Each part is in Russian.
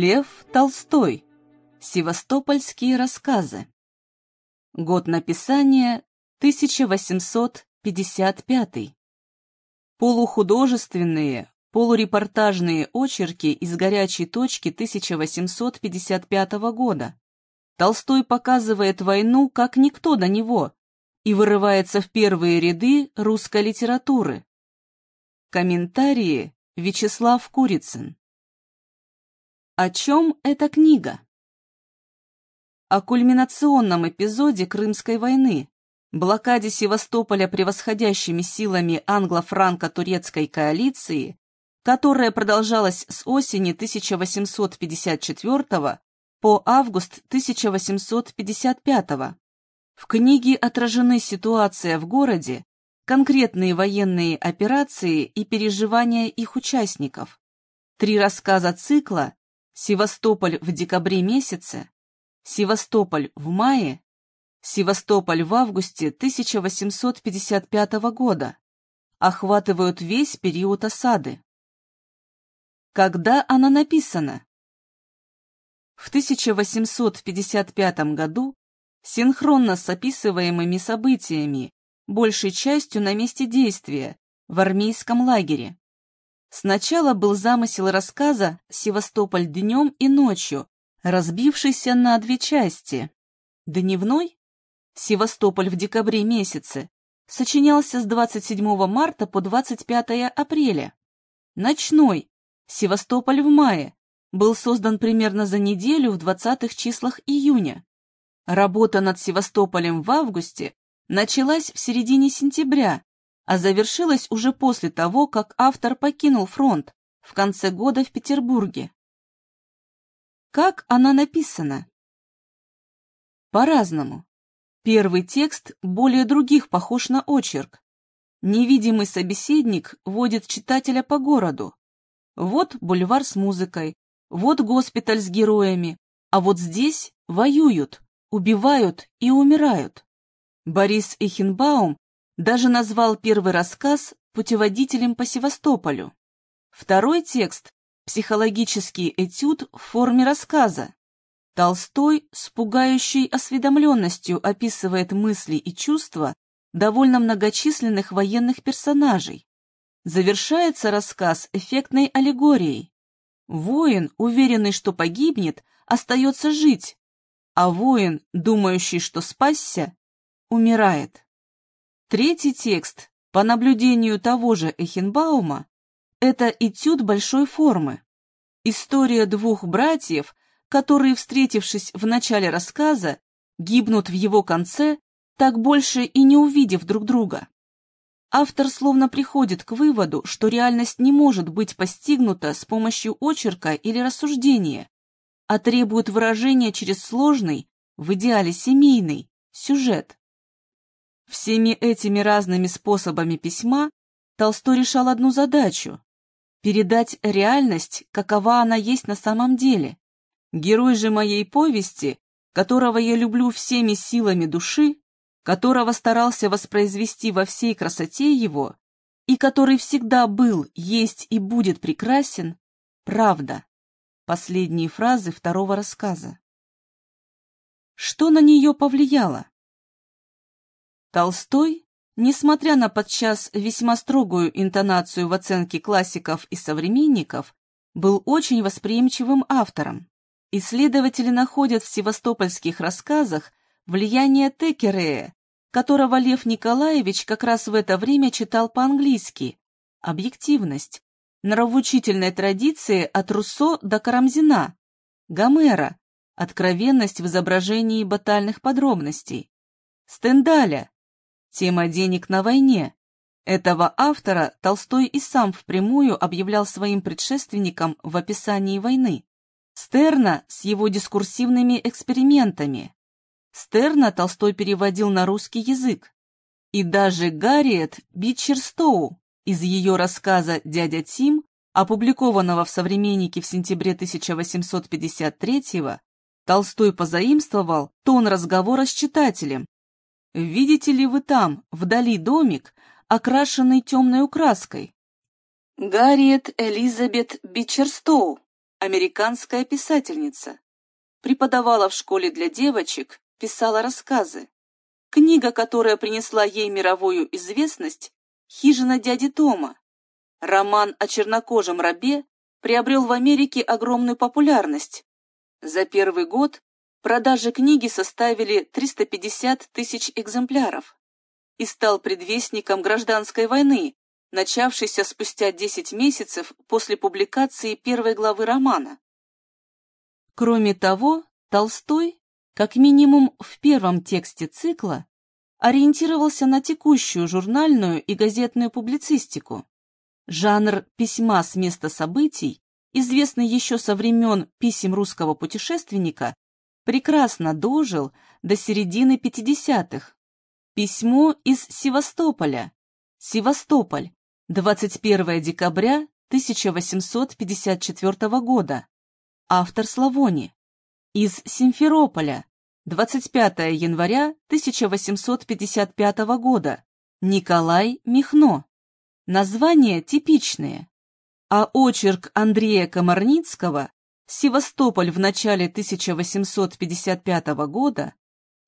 Лев Толстой. Севастопольские рассказы. Год написания 1855. Полухудожественные, полурепортажные очерки из горячей точки 1855 года. Толстой показывает войну как никто до него и вырывается в первые ряды русской литературы. Комментарии Вячеслав Курицын. О чем эта книга? О кульминационном эпизоде Крымской войны, блокаде Севастополя превосходящими силами англо-франко-турецкой коалиции, которая продолжалась с осени 1854 по август 1855. В книге отражены ситуация в городе, конкретные военные операции и переживания их участников. Три рассказа цикла Севастополь в декабре месяце, Севастополь в мае, Севастополь в августе 1855 года охватывают весь период осады. Когда она написана? В 1855 году, синхронно с описываемыми событиями, большей частью на месте действия, в армейском лагере. Сначала был замысел рассказа «Севастополь днем и ночью», разбившийся на две части. Дневной «Севастополь в декабре месяце» сочинялся с 27 марта по 25 апреля. Ночной «Севастополь в мае» был создан примерно за неделю в 20-х числах июня. Работа над Севастополем в августе началась в середине сентября а завершилась уже после того, как автор покинул фронт в конце года в Петербурге. Как она написана? По-разному. Первый текст более других похож на очерк. Невидимый собеседник водит читателя по городу. Вот бульвар с музыкой, вот госпиталь с героями, а вот здесь воюют, убивают и умирают. Борис Эхенбаум даже назвал первый рассказ путеводителем по Севастополю. Второй текст – психологический этюд в форме рассказа. Толстой с пугающей осведомленностью описывает мысли и чувства довольно многочисленных военных персонажей. Завершается рассказ эффектной аллегорией. Воин, уверенный, что погибнет, остается жить, а воин, думающий, что спасся, умирает. Третий текст, по наблюдению того же Эхенбаума, это этюд большой формы. История двух братьев, которые, встретившись в начале рассказа, гибнут в его конце, так больше и не увидев друг друга. Автор словно приходит к выводу, что реальность не может быть постигнута с помощью очерка или рассуждения, а требует выражения через сложный, в идеале семейный, сюжет. Всеми этими разными способами письма Толстой решал одну задачу – передать реальность, какова она есть на самом деле. Герой же моей повести, которого я люблю всеми силами души, которого старался воспроизвести во всей красоте его, и который всегда был, есть и будет прекрасен, правда. Последние фразы второго рассказа. Что на нее повлияло? Толстой, несмотря на подчас весьма строгую интонацию в оценке классиков и современников, был очень восприимчивым автором. Исследователи находят в севастопольских рассказах влияние Текерея, которого Лев Николаевич как раз в это время читал по-английски, объективность, нравоучительной традиции от Руссо до Карамзина, Гомера, откровенность в изображении батальных подробностей, Стендаля, Тема денег на войне. Этого автора Толстой и сам впрямую объявлял своим предшественникам в описании войны. Стерна с его дискурсивными экспериментами. Стерна Толстой переводил на русский язык. И даже Гарриет Бичерстоу из ее рассказа «Дядя Тим», опубликованного в «Современнике» в сентябре 1853-го, Толстой позаимствовал тон разговора с читателем Видите ли вы там, вдали домик, окрашенный темной краской? Гарриет Элизабет Бичерстоу, американская писательница. Преподавала в школе для девочек, писала рассказы. Книга, которая принесла ей мировую известность, «Хижина дяди Тома». Роман о чернокожем рабе приобрел в Америке огромную популярность. За первый год продажи книги составили 350 тысяч экземпляров и стал предвестником гражданской войны, начавшейся спустя 10 месяцев после публикации первой главы романа. Кроме того, Толстой, как минимум в первом тексте цикла, ориентировался на текущую журнальную и газетную публицистику. Жанр письма с места событий, известный еще со времен писем русского путешественника, прекрасно дожил до середины 50-х. Письмо из Севастополя. Севастополь. 21 декабря 1854 года. Автор Славони. Из Симферополя. 25 января 1855 года. Николай Михно. Названия типичные. А очерк Андрея Комарницкого «Севастополь в начале 1855 года»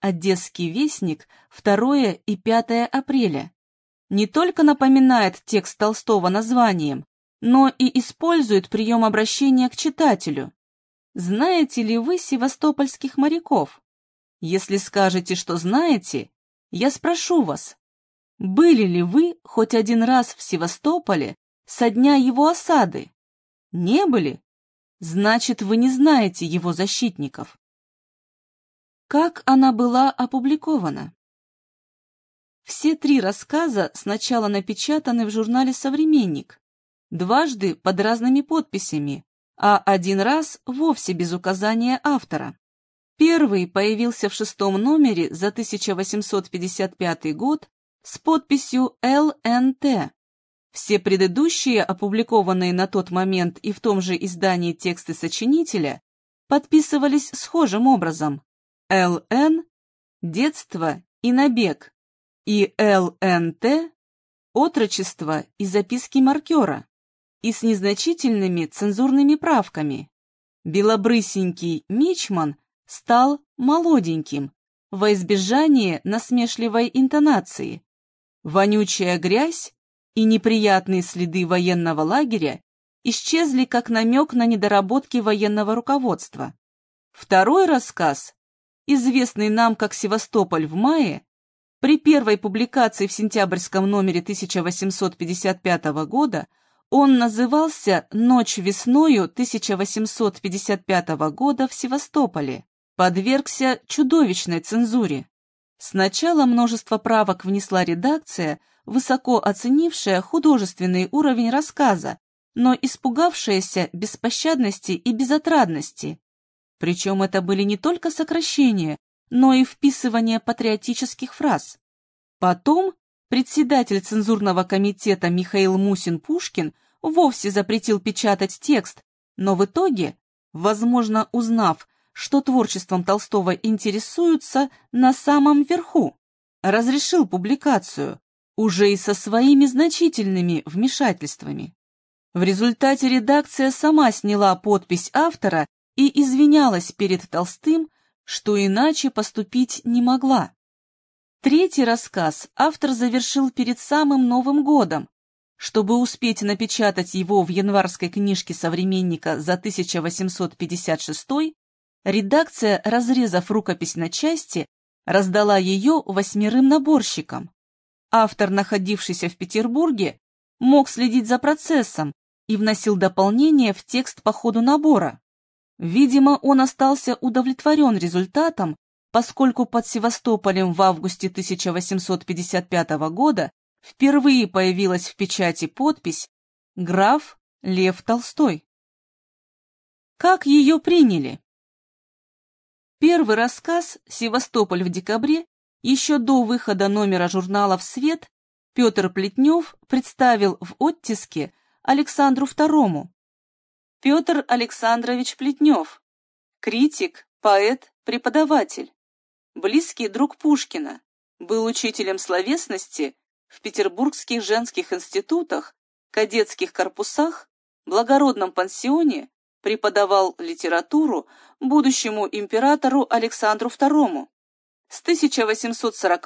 Одесский вестник 2 и 5 апреля не только напоминает текст Толстого названием, но и использует прием обращения к читателю. Знаете ли вы севастопольских моряков? Если скажете, что знаете, я спрошу вас, были ли вы хоть один раз в Севастополе со дня его осады? Не были? Значит, вы не знаете его защитников. Как она была опубликована? Все три рассказа сначала напечатаны в журнале «Современник», дважды под разными подписями, а один раз вовсе без указания автора. Первый появился в шестом номере за 1855 год с подписью ЛНТ. Все предыдущие, опубликованные на тот момент и в том же издании тексты сочинителя, подписывались схожим образом. ЛН – детство и набег, и ЛНТ – отрочество и записки маркера, и с незначительными цензурными правками. Белобрысенький Мичман стал молоденьким, во избежание насмешливой интонации. Вонючая грязь и неприятные следы военного лагеря исчезли как намек на недоработки военного руководства. Второй рассказ, известный нам как «Севастополь в мае», при первой публикации в сентябрьском номере 1855 года он назывался «Ночь весною 1855 года в Севастополе» подвергся чудовищной цензуре. Сначала множество правок внесла редакция, высоко оценившая художественный уровень рассказа, но испугавшаяся беспощадности и безотрадности. Причем это были не только сокращения, но и вписывание патриотических фраз. Потом председатель цензурного комитета Михаил Мусин-Пушкин вовсе запретил печатать текст, но в итоге, возможно, узнав, что творчеством Толстого интересуются на самом верху. Разрешил публикацию, уже и со своими значительными вмешательствами. В результате редакция сама сняла подпись автора и извинялась перед Толстым, что иначе поступить не могла. Третий рассказ автор завершил перед самым Новым годом, чтобы успеть напечатать его в январской книжке современника за 1856 Редакция, разрезав рукопись на части, раздала ее восьмерым наборщикам. Автор, находившийся в Петербурге, мог следить за процессом и вносил дополнения в текст по ходу набора. Видимо, он остался удовлетворен результатом, поскольку под Севастополем в августе 1855 года впервые появилась в печати подпись «Граф Лев Толстой». Как ее приняли? Первый рассказ «Севастополь в декабре» еще до выхода номера журнала «В свет» Петр Плетнев представил в оттиске Александру II. Петр Александрович Плетнев, критик, поэт, преподаватель, близкий друг Пушкина, был учителем словесности в петербургских женских институтах, кадетских корпусах, благородном пансионе, преподавал литературу будущему императору Александру II. С 1840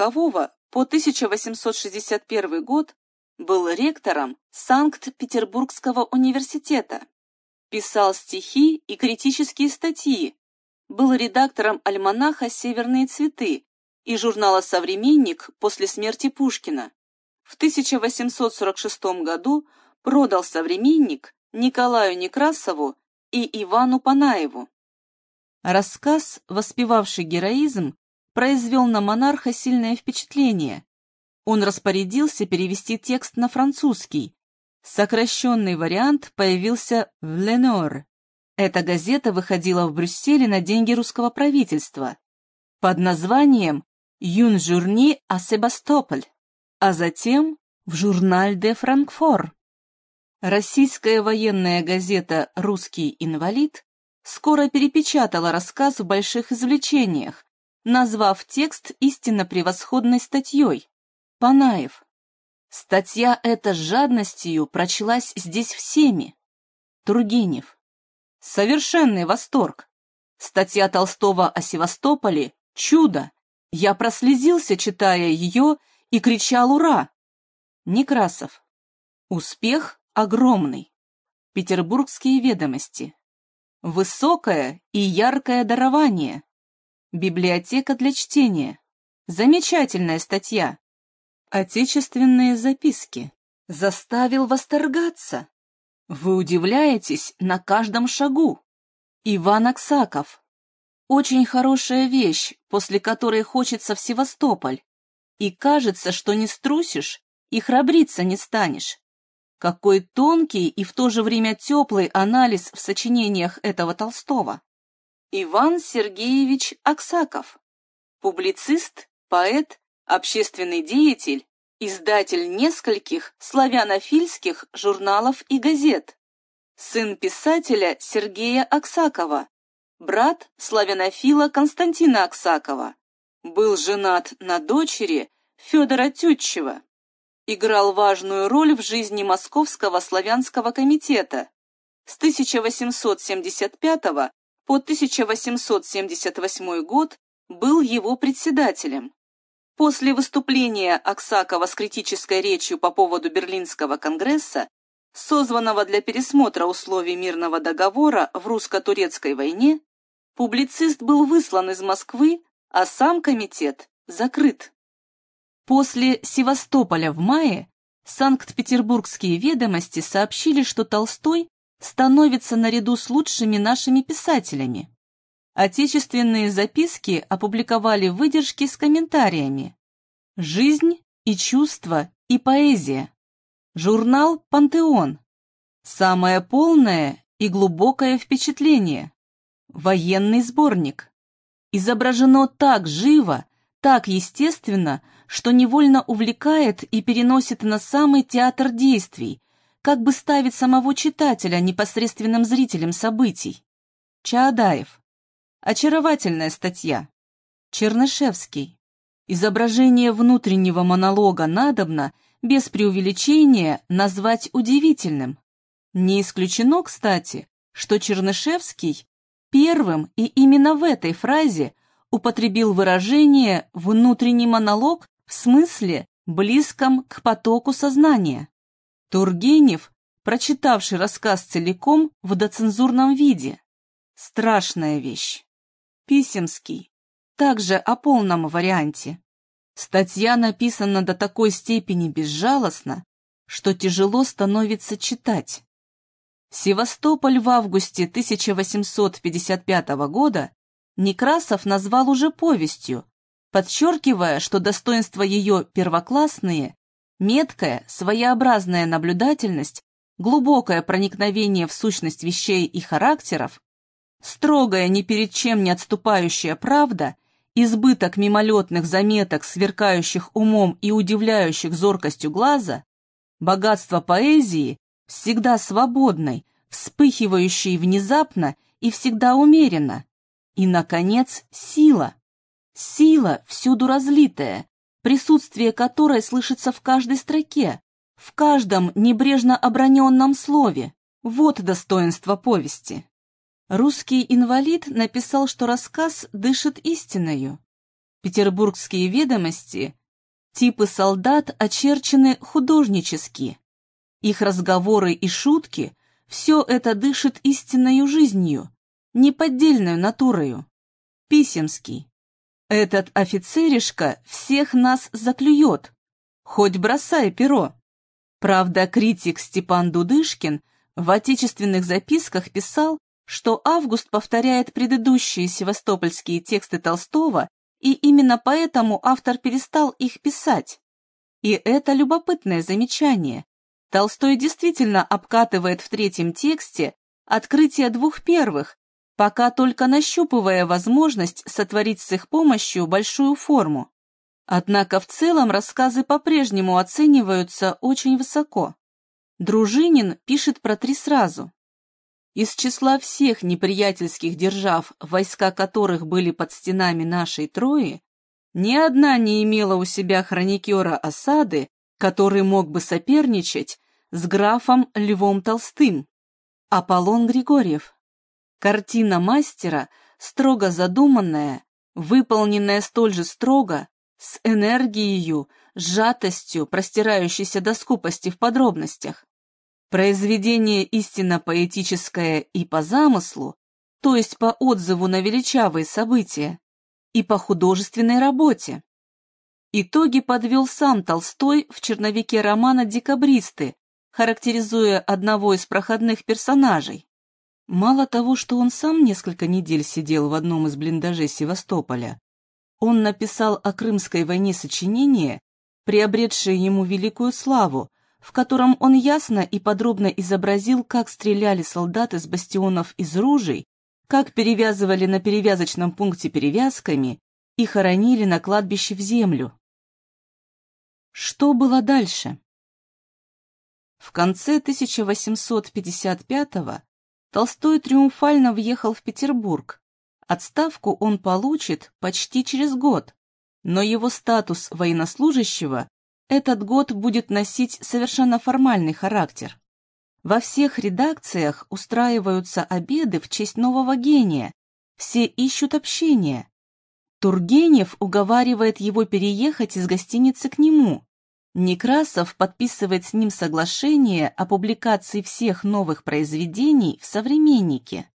по 1861 год был ректором Санкт-Петербургского университета, писал стихи и критические статьи, был редактором альманаха «Северные цветы» и журнала «Современник» после смерти Пушкина. В 1846 году продал «Современник» Николаю Некрасову и Ивану Панаеву. Рассказ, воспевавший героизм, произвел на монарха сильное впечатление. Он распорядился перевести текст на французский. Сокращенный вариант появился в «Ленор». Эта газета выходила в Брюсселе на деньги русского правительства под названием «Юн журни а Себастополь», а затем в «Журналь де Франкфор». Российская военная газета «Русский инвалид» скоро перепечатала рассказ в больших извлечениях, назвав текст истинно превосходной статьей. Панаев. Статья эта с жадностью прочлась здесь всеми. Тургенев. Совершенный восторг. Статья Толстого о Севастополе – чудо. Я прослезился, читая ее, и кричал «Ура!». Некрасов. Успех огромный. Петербургские ведомости. Высокое и яркое дарование. Библиотека для чтения. Замечательная статья. Отечественные записки. Заставил восторгаться. Вы удивляетесь на каждом шагу. Иван Аксаков. Очень хорошая вещь, после которой хочется в Севастополь. И кажется, что не струсишь и храбриться не станешь. Какой тонкий и в то же время теплый анализ в сочинениях этого Толстого. Иван Сергеевич Аксаков. Публицист, поэт, общественный деятель, издатель нескольких славянофильских журналов и газет. Сын писателя Сергея Аксакова, брат славянофила Константина Аксакова. Был женат на дочери Федора Тютчева. Играл важную роль в жизни Московского славянского комитета. С 1875 по 1878 год был его председателем. После выступления Аксакова с критической речью по поводу Берлинского конгресса, созванного для пересмотра условий мирного договора в русско-турецкой войне, публицист был выслан из Москвы, а сам комитет закрыт. После Севастополя в мае Санкт-Петербургские ведомости сообщили, что Толстой становится наряду с лучшими нашими писателями. Отечественные записки опубликовали выдержки с комментариями. «Жизнь и чувства и поэзия». Журнал «Пантеон». Самое полное и глубокое впечатление. Военный сборник. Изображено так живо, так естественно, что невольно увлекает и переносит на самый театр действий, как бы ставит самого читателя непосредственным зрителем событий. Чаадаев. Очаровательная статья. Чернышевский. Изображение внутреннего монолога надобно, без преувеличения, назвать удивительным. Не исключено, кстати, что Чернышевский первым и именно в этой фразе употребил выражение «внутренний монолог» в смысле, близком к потоку сознания. Тургенев, прочитавший рассказ целиком в доцензурном виде. Страшная вещь. Писемский. Также о полном варианте. Статья написана до такой степени безжалостно, что тяжело становится читать. Севастополь в августе 1855 года Некрасов назвал уже повестью, подчеркивая, что достоинства ее первоклассные Меткая, своеобразная наблюдательность, глубокое проникновение в сущность вещей и характеров, строгая ни перед чем не отступающая правда, избыток мимолетных заметок, сверкающих умом и удивляющих зоркостью глаза, богатство поэзии, всегда свободной, вспыхивающей внезапно и всегда умеренно, и, наконец, сила. Сила, всюду разлитая, присутствие которой слышится в каждой строке, в каждом небрежно оброненном слове. Вот достоинство повести. Русский инвалид написал, что рассказ дышит истиною. Петербургские ведомости Типы солдат очерчены художнически. Их разговоры и шутки – все это дышит истинною жизнью, неподдельной натурою. Писемский. Этот офицеришка всех нас заклюет, хоть бросай перо. Правда, критик Степан Дудышкин в отечественных записках писал, что Август повторяет предыдущие севастопольские тексты Толстого и именно поэтому автор перестал их писать. И это любопытное замечание. Толстой действительно обкатывает в третьем тексте открытие двух первых, пока только нащупывая возможность сотворить с их помощью большую форму. Однако в целом рассказы по-прежнему оцениваются очень высоко. Дружинин пишет про три сразу. Из числа всех неприятельских держав, войска которых были под стенами нашей Трои, ни одна не имела у себя хроникера осады, который мог бы соперничать с графом Львом Толстым. Аполлон Григорьев. Картина мастера, строго задуманная, выполненная столь же строго, с энергией, сжатостью, простирающейся до скупости в подробностях. Произведение истинно поэтическое и по замыслу, то есть по отзыву на величавые события, и по художественной работе. Итоги подвел сам Толстой в черновике романа «Декабристы», характеризуя одного из проходных персонажей. Мало того, что он сам несколько недель сидел в одном из блиндажей Севастополя, он написал о Крымской войне сочинение, приобретшее ему великую славу, в котором он ясно и подробно изобразил, как стреляли солдаты с бастионов из ружей, как перевязывали на перевязочном пункте перевязками и хоронили на кладбище в землю. Что было дальше? В конце 1855-го Толстой триумфально въехал в Петербург. Отставку он получит почти через год, но его статус военнослужащего этот год будет носить совершенно формальный характер. Во всех редакциях устраиваются обеды в честь нового гения. Все ищут общения. Тургенев уговаривает его переехать из гостиницы к нему. Некрасов подписывает с ним соглашение о публикации всех новых произведений в «Современнике».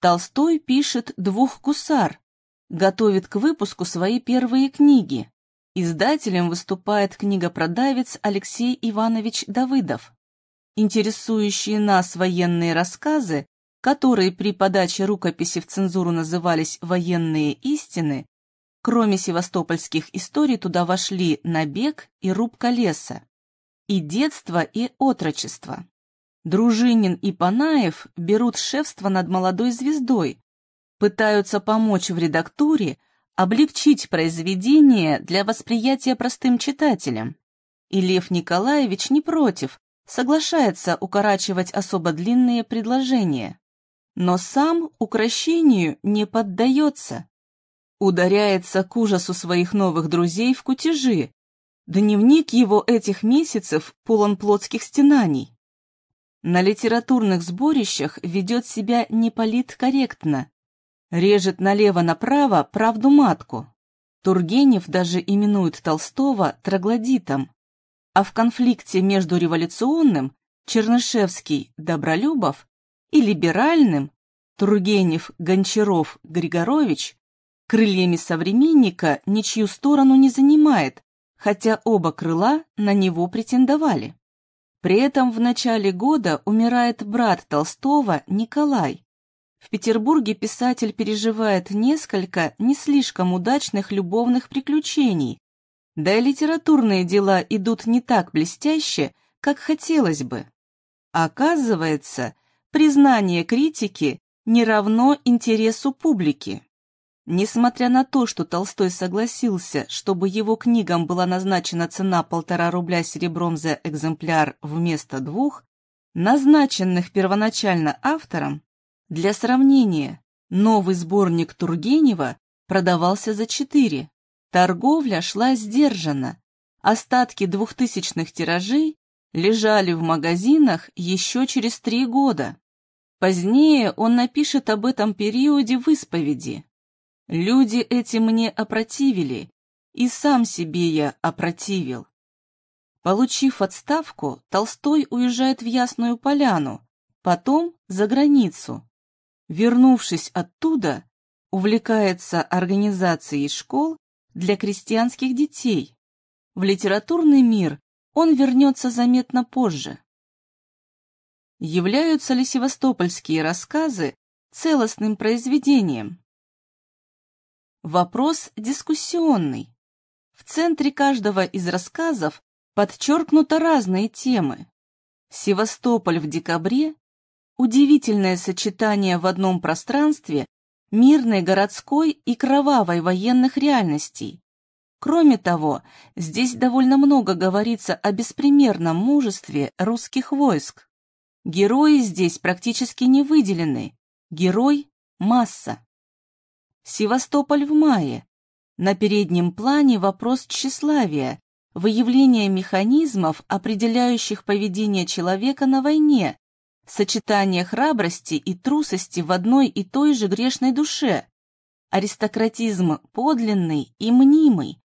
Толстой пишет «Двух гусар», готовит к выпуску свои первые книги. Издателем выступает книгопродавец Алексей Иванович Давыдов. Интересующие нас военные рассказы, которые при подаче рукописи в цензуру назывались «военные истины», кроме севастопольских историй туда вошли «Набег» и «Рубка леса», и «Детство» и «Отрочество». Дружинин и Панаев берут шефство над молодой звездой, пытаются помочь в редактуре, облегчить произведение для восприятия простым читателям. И Лев Николаевич не против, соглашается укорачивать особо длинные предложения. Но сам укращению не поддается. Ударяется к ужасу своих новых друзей в кутежи. Дневник его этих месяцев полон плотских стенаний. На литературных сборищах ведет себя неполиткорректно, режет налево-направо правду матку. Тургенев даже именует Толстого троглодитом. А в конфликте между революционным Чернышевский, Добролюбов и либеральным Тургенев, Гончаров, Григорович крыльями современника ничью сторону не занимает, хотя оба крыла на него претендовали. При этом в начале года умирает брат Толстого Николай, в Петербурге писатель переживает несколько не слишком удачных любовных приключений, да и литературные дела идут не так блестяще, как хотелось бы. Оказывается, признание критики не равно интересу публики. Несмотря на то, что Толстой согласился, чтобы его книгам была назначена цена полтора рубля серебром за экземпляр вместо двух, назначенных первоначально автором, для сравнения, новый сборник Тургенева продавался за 4. Торговля шла сдержанно. Остатки двухтысячных тиражей лежали в магазинах еще через три года. Позднее он напишет об этом периоде в исповеди. Люди эти мне опротивили, и сам себе я опротивил. Получив отставку, Толстой уезжает в Ясную Поляну, потом за границу. Вернувшись оттуда, увлекается организацией школ для крестьянских детей. В литературный мир он вернется заметно позже. Являются ли севастопольские рассказы целостным произведением? Вопрос дискуссионный. В центре каждого из рассказов подчеркнуты разные темы. Севастополь в декабре – удивительное сочетание в одном пространстве мирной городской и кровавой военных реальностей. Кроме того, здесь довольно много говорится о беспримерном мужестве русских войск. Герои здесь практически не выделены. Герой – масса. Севастополь в мае. На переднем плане вопрос тщеславия, выявление механизмов, определяющих поведение человека на войне, сочетание храбрости и трусости в одной и той же грешной душе, аристократизм подлинный и мнимый,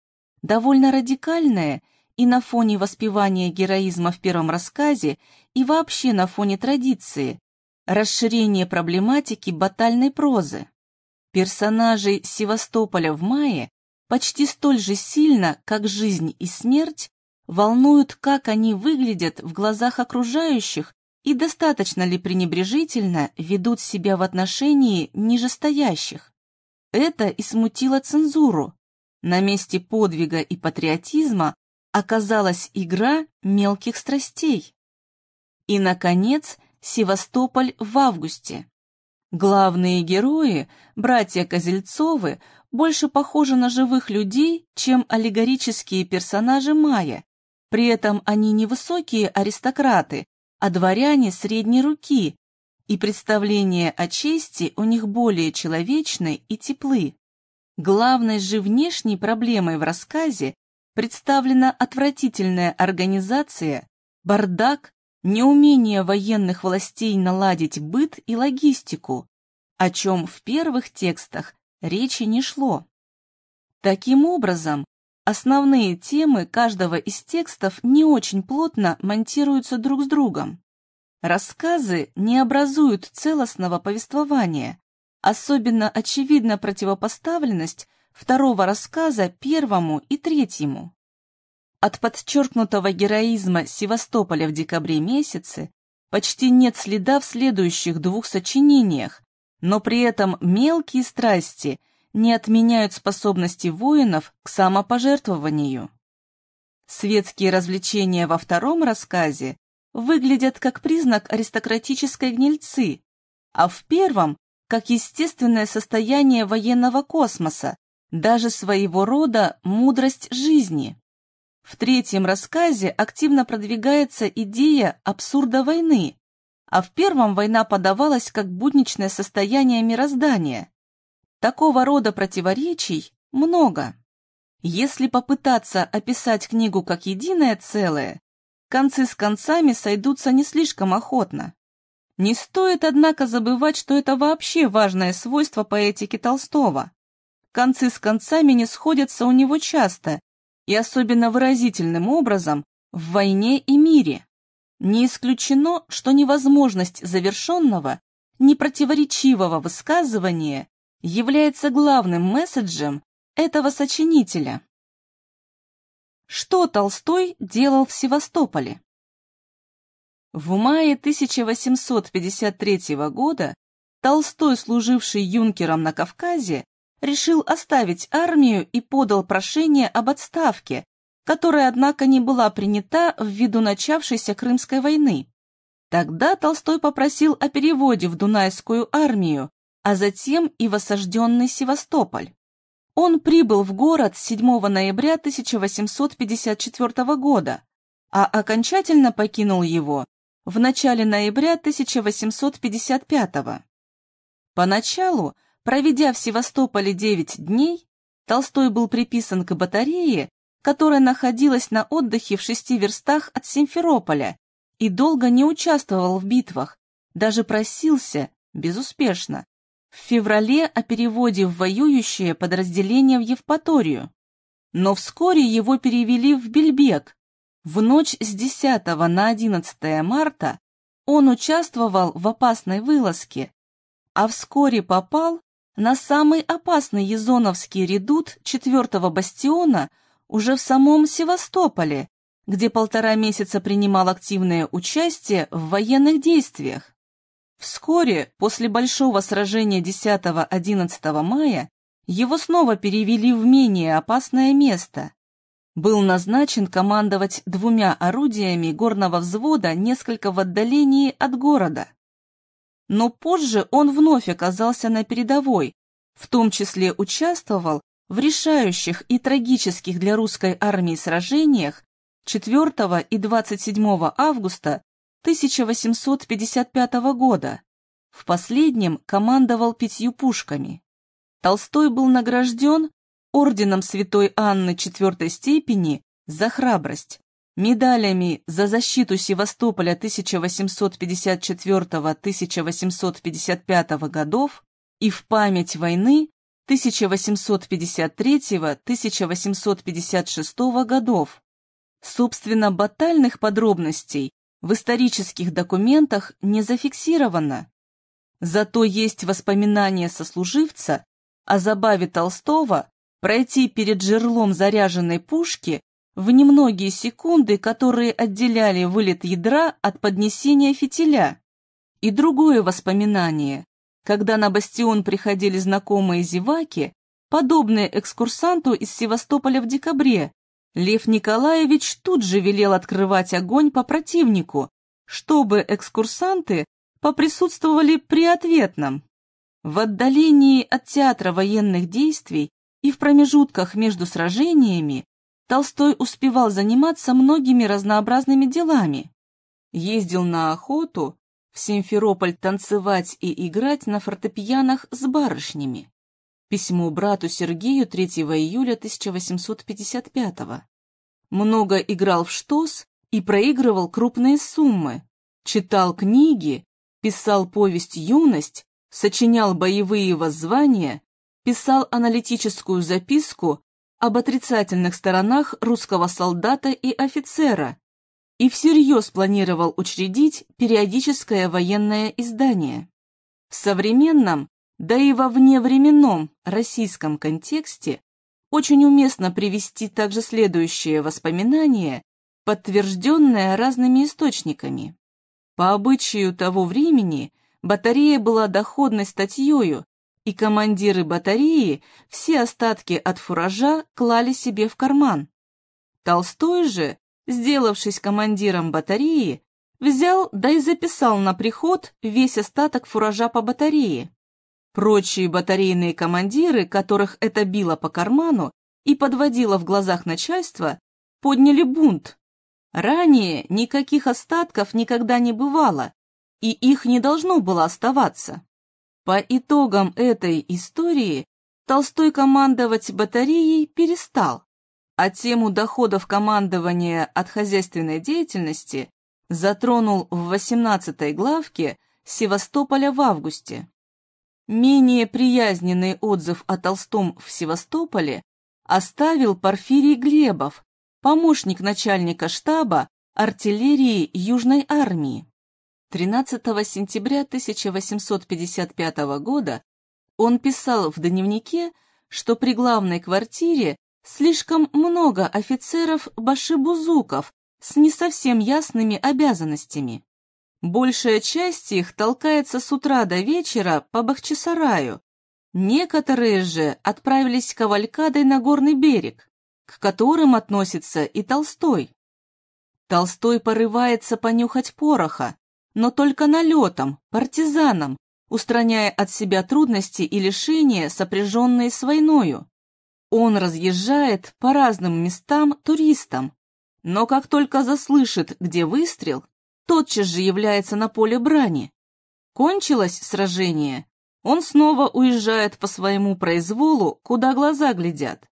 довольно радикальное и на фоне воспевания героизма в первом рассказе, и вообще на фоне традиции, расширение проблематики батальной прозы. Персонажей Севастополя в мае почти столь же сильно, как жизнь и смерть, волнуют, как они выглядят в глазах окружающих и достаточно ли пренебрежительно ведут себя в отношении нижестоящих. Это и смутило цензуру. На месте подвига и патриотизма оказалась игра мелких страстей. И, наконец, Севастополь в августе. Главные герои, братья Козельцовы, больше похожи на живых людей, чем аллегорические персонажи Майя. При этом они не высокие аристократы, а дворяне средней руки, и представления о чести у них более человечны и теплы. Главной же внешней проблемой в рассказе представлена отвратительная организация, бардак, неумение военных властей наладить быт и логистику, о чем в первых текстах речи не шло. Таким образом, основные темы каждого из текстов не очень плотно монтируются друг с другом. Рассказы не образуют целостного повествования, особенно очевидна противопоставленность второго рассказа первому и третьему. От подчеркнутого героизма Севастополя в декабре месяце почти нет следа в следующих двух сочинениях, но при этом мелкие страсти не отменяют способности воинов к самопожертвованию. Светские развлечения во втором рассказе выглядят как признак аристократической гнильцы, а в первом – как естественное состояние военного космоса, даже своего рода мудрость жизни. В третьем рассказе активно продвигается идея абсурда войны, а в первом война подавалась как будничное состояние мироздания. Такого рода противоречий много. Если попытаться описать книгу как единое целое, концы с концами сойдутся не слишком охотно. Не стоит, однако, забывать, что это вообще важное свойство поэтики Толстого. Концы с концами не сходятся у него часто, и особенно выразительным образом в «Войне и мире». Не исключено, что невозможность завершенного, непротиворечивого высказывания является главным месседжем этого сочинителя. Что Толстой делал в Севастополе? В мае 1853 года Толстой, служивший юнкером на Кавказе, решил оставить армию и подал прошение об отставке, которая, однако, не была принята ввиду начавшейся Крымской войны. Тогда Толстой попросил о переводе в Дунайскую армию, а затем и в осажденный Севастополь. Он прибыл в город 7 ноября 1854 года, а окончательно покинул его в начале ноября 1855 Поначалу, проведя в Севастополе 9 дней, Толстой был приписан к батарее, которая находилась на отдыхе в шести верстах от Симферополя и долго не участвовал в битвах, даже просился, безуспешно, в феврале о переводе в воюющее подразделение в Евпаторию. Но вскоре его перевели в Бельбек. В ночь с 10 на 11 марта он участвовал в опасной вылазке, а вскоре попал на самый опасный Езоновский редут 4-го бастиона уже в самом Севастополе, где полтора месяца принимал активное участие в военных действиях. Вскоре, после большого сражения 10-11 мая, его снова перевели в менее опасное место. Был назначен командовать двумя орудиями горного взвода несколько в отдалении от города. Но позже он вновь оказался на передовой, в том числе участвовал в решающих и трагических для русской армии сражениях 4 и 27 августа 1855 года. В последнем командовал пятью пушками. Толстой был награжден орденом Святой Анны четвертой степени за храбрость, медалями за защиту Севастополя 1854-1855 годов и в память войны 1853-1856 годов. Собственно, батальных подробностей в исторических документах не зафиксировано. Зато есть воспоминания сослуживца о забаве Толстого пройти перед жерлом заряженной пушки в немногие секунды, которые отделяли вылет ядра от поднесения фитиля. И другое воспоминание, когда на бастион приходили знакомые зеваки, подобные экскурсанту из Севастополя в декабре, Лев Николаевич тут же велел открывать огонь по противнику, чтобы экскурсанты поприсутствовали при ответном. В отдалении от театра военных действий и в промежутках между сражениями Толстой успевал заниматься многими разнообразными делами. Ездил на охоту, в Симферополь танцевать и играть на фортепианах с барышнями. Письмо брату Сергею 3 июля 1855 -го. Много играл в штос и проигрывал крупные суммы, читал книги, писал повесть «Юность», сочинял боевые воззвания, писал аналитическую записку об отрицательных сторонах русского солдата и офицера и всерьез планировал учредить периодическое военное издание. В современном да и во вневременном российском контексте очень уместно привести также следующее воспоминание, подтвержденное разными источниками. По обычаю того времени батарея была доходной статьею, и командиры батареи все остатки от фуража клали себе в карман. Толстой же, сделавшись командиром батареи, взял да и записал на приход весь остаток фуража по батарее. Прочие батарейные командиры, которых это било по карману и подводило в глазах начальства, подняли бунт. Ранее никаких остатков никогда не бывало, и их не должно было оставаться. По итогам этой истории Толстой командовать батареей перестал, а тему доходов командования от хозяйственной деятельности затронул в 18 главке Севастополя в августе. Менее приязненный отзыв о Толстом в Севастополе оставил Порфирий Глебов, помощник начальника штаба артиллерии Южной армии. 13 сентября 1855 года он писал в дневнике, что при главной квартире слишком много офицеров-башибузуков с не совсем ясными обязанностями. Большая часть их толкается с утра до вечера по Бахчисараю. Некоторые же отправились кавалькадой на горный берег, к которым относится и Толстой. Толстой порывается понюхать пороха, но только налетом, партизаном, устраняя от себя трудности и лишения, сопряженные с войною. Он разъезжает по разным местам туристам, но как только заслышит, где выстрел, тотчас же является на поле брани. Кончилось сражение, он снова уезжает по своему произволу, куда глаза глядят.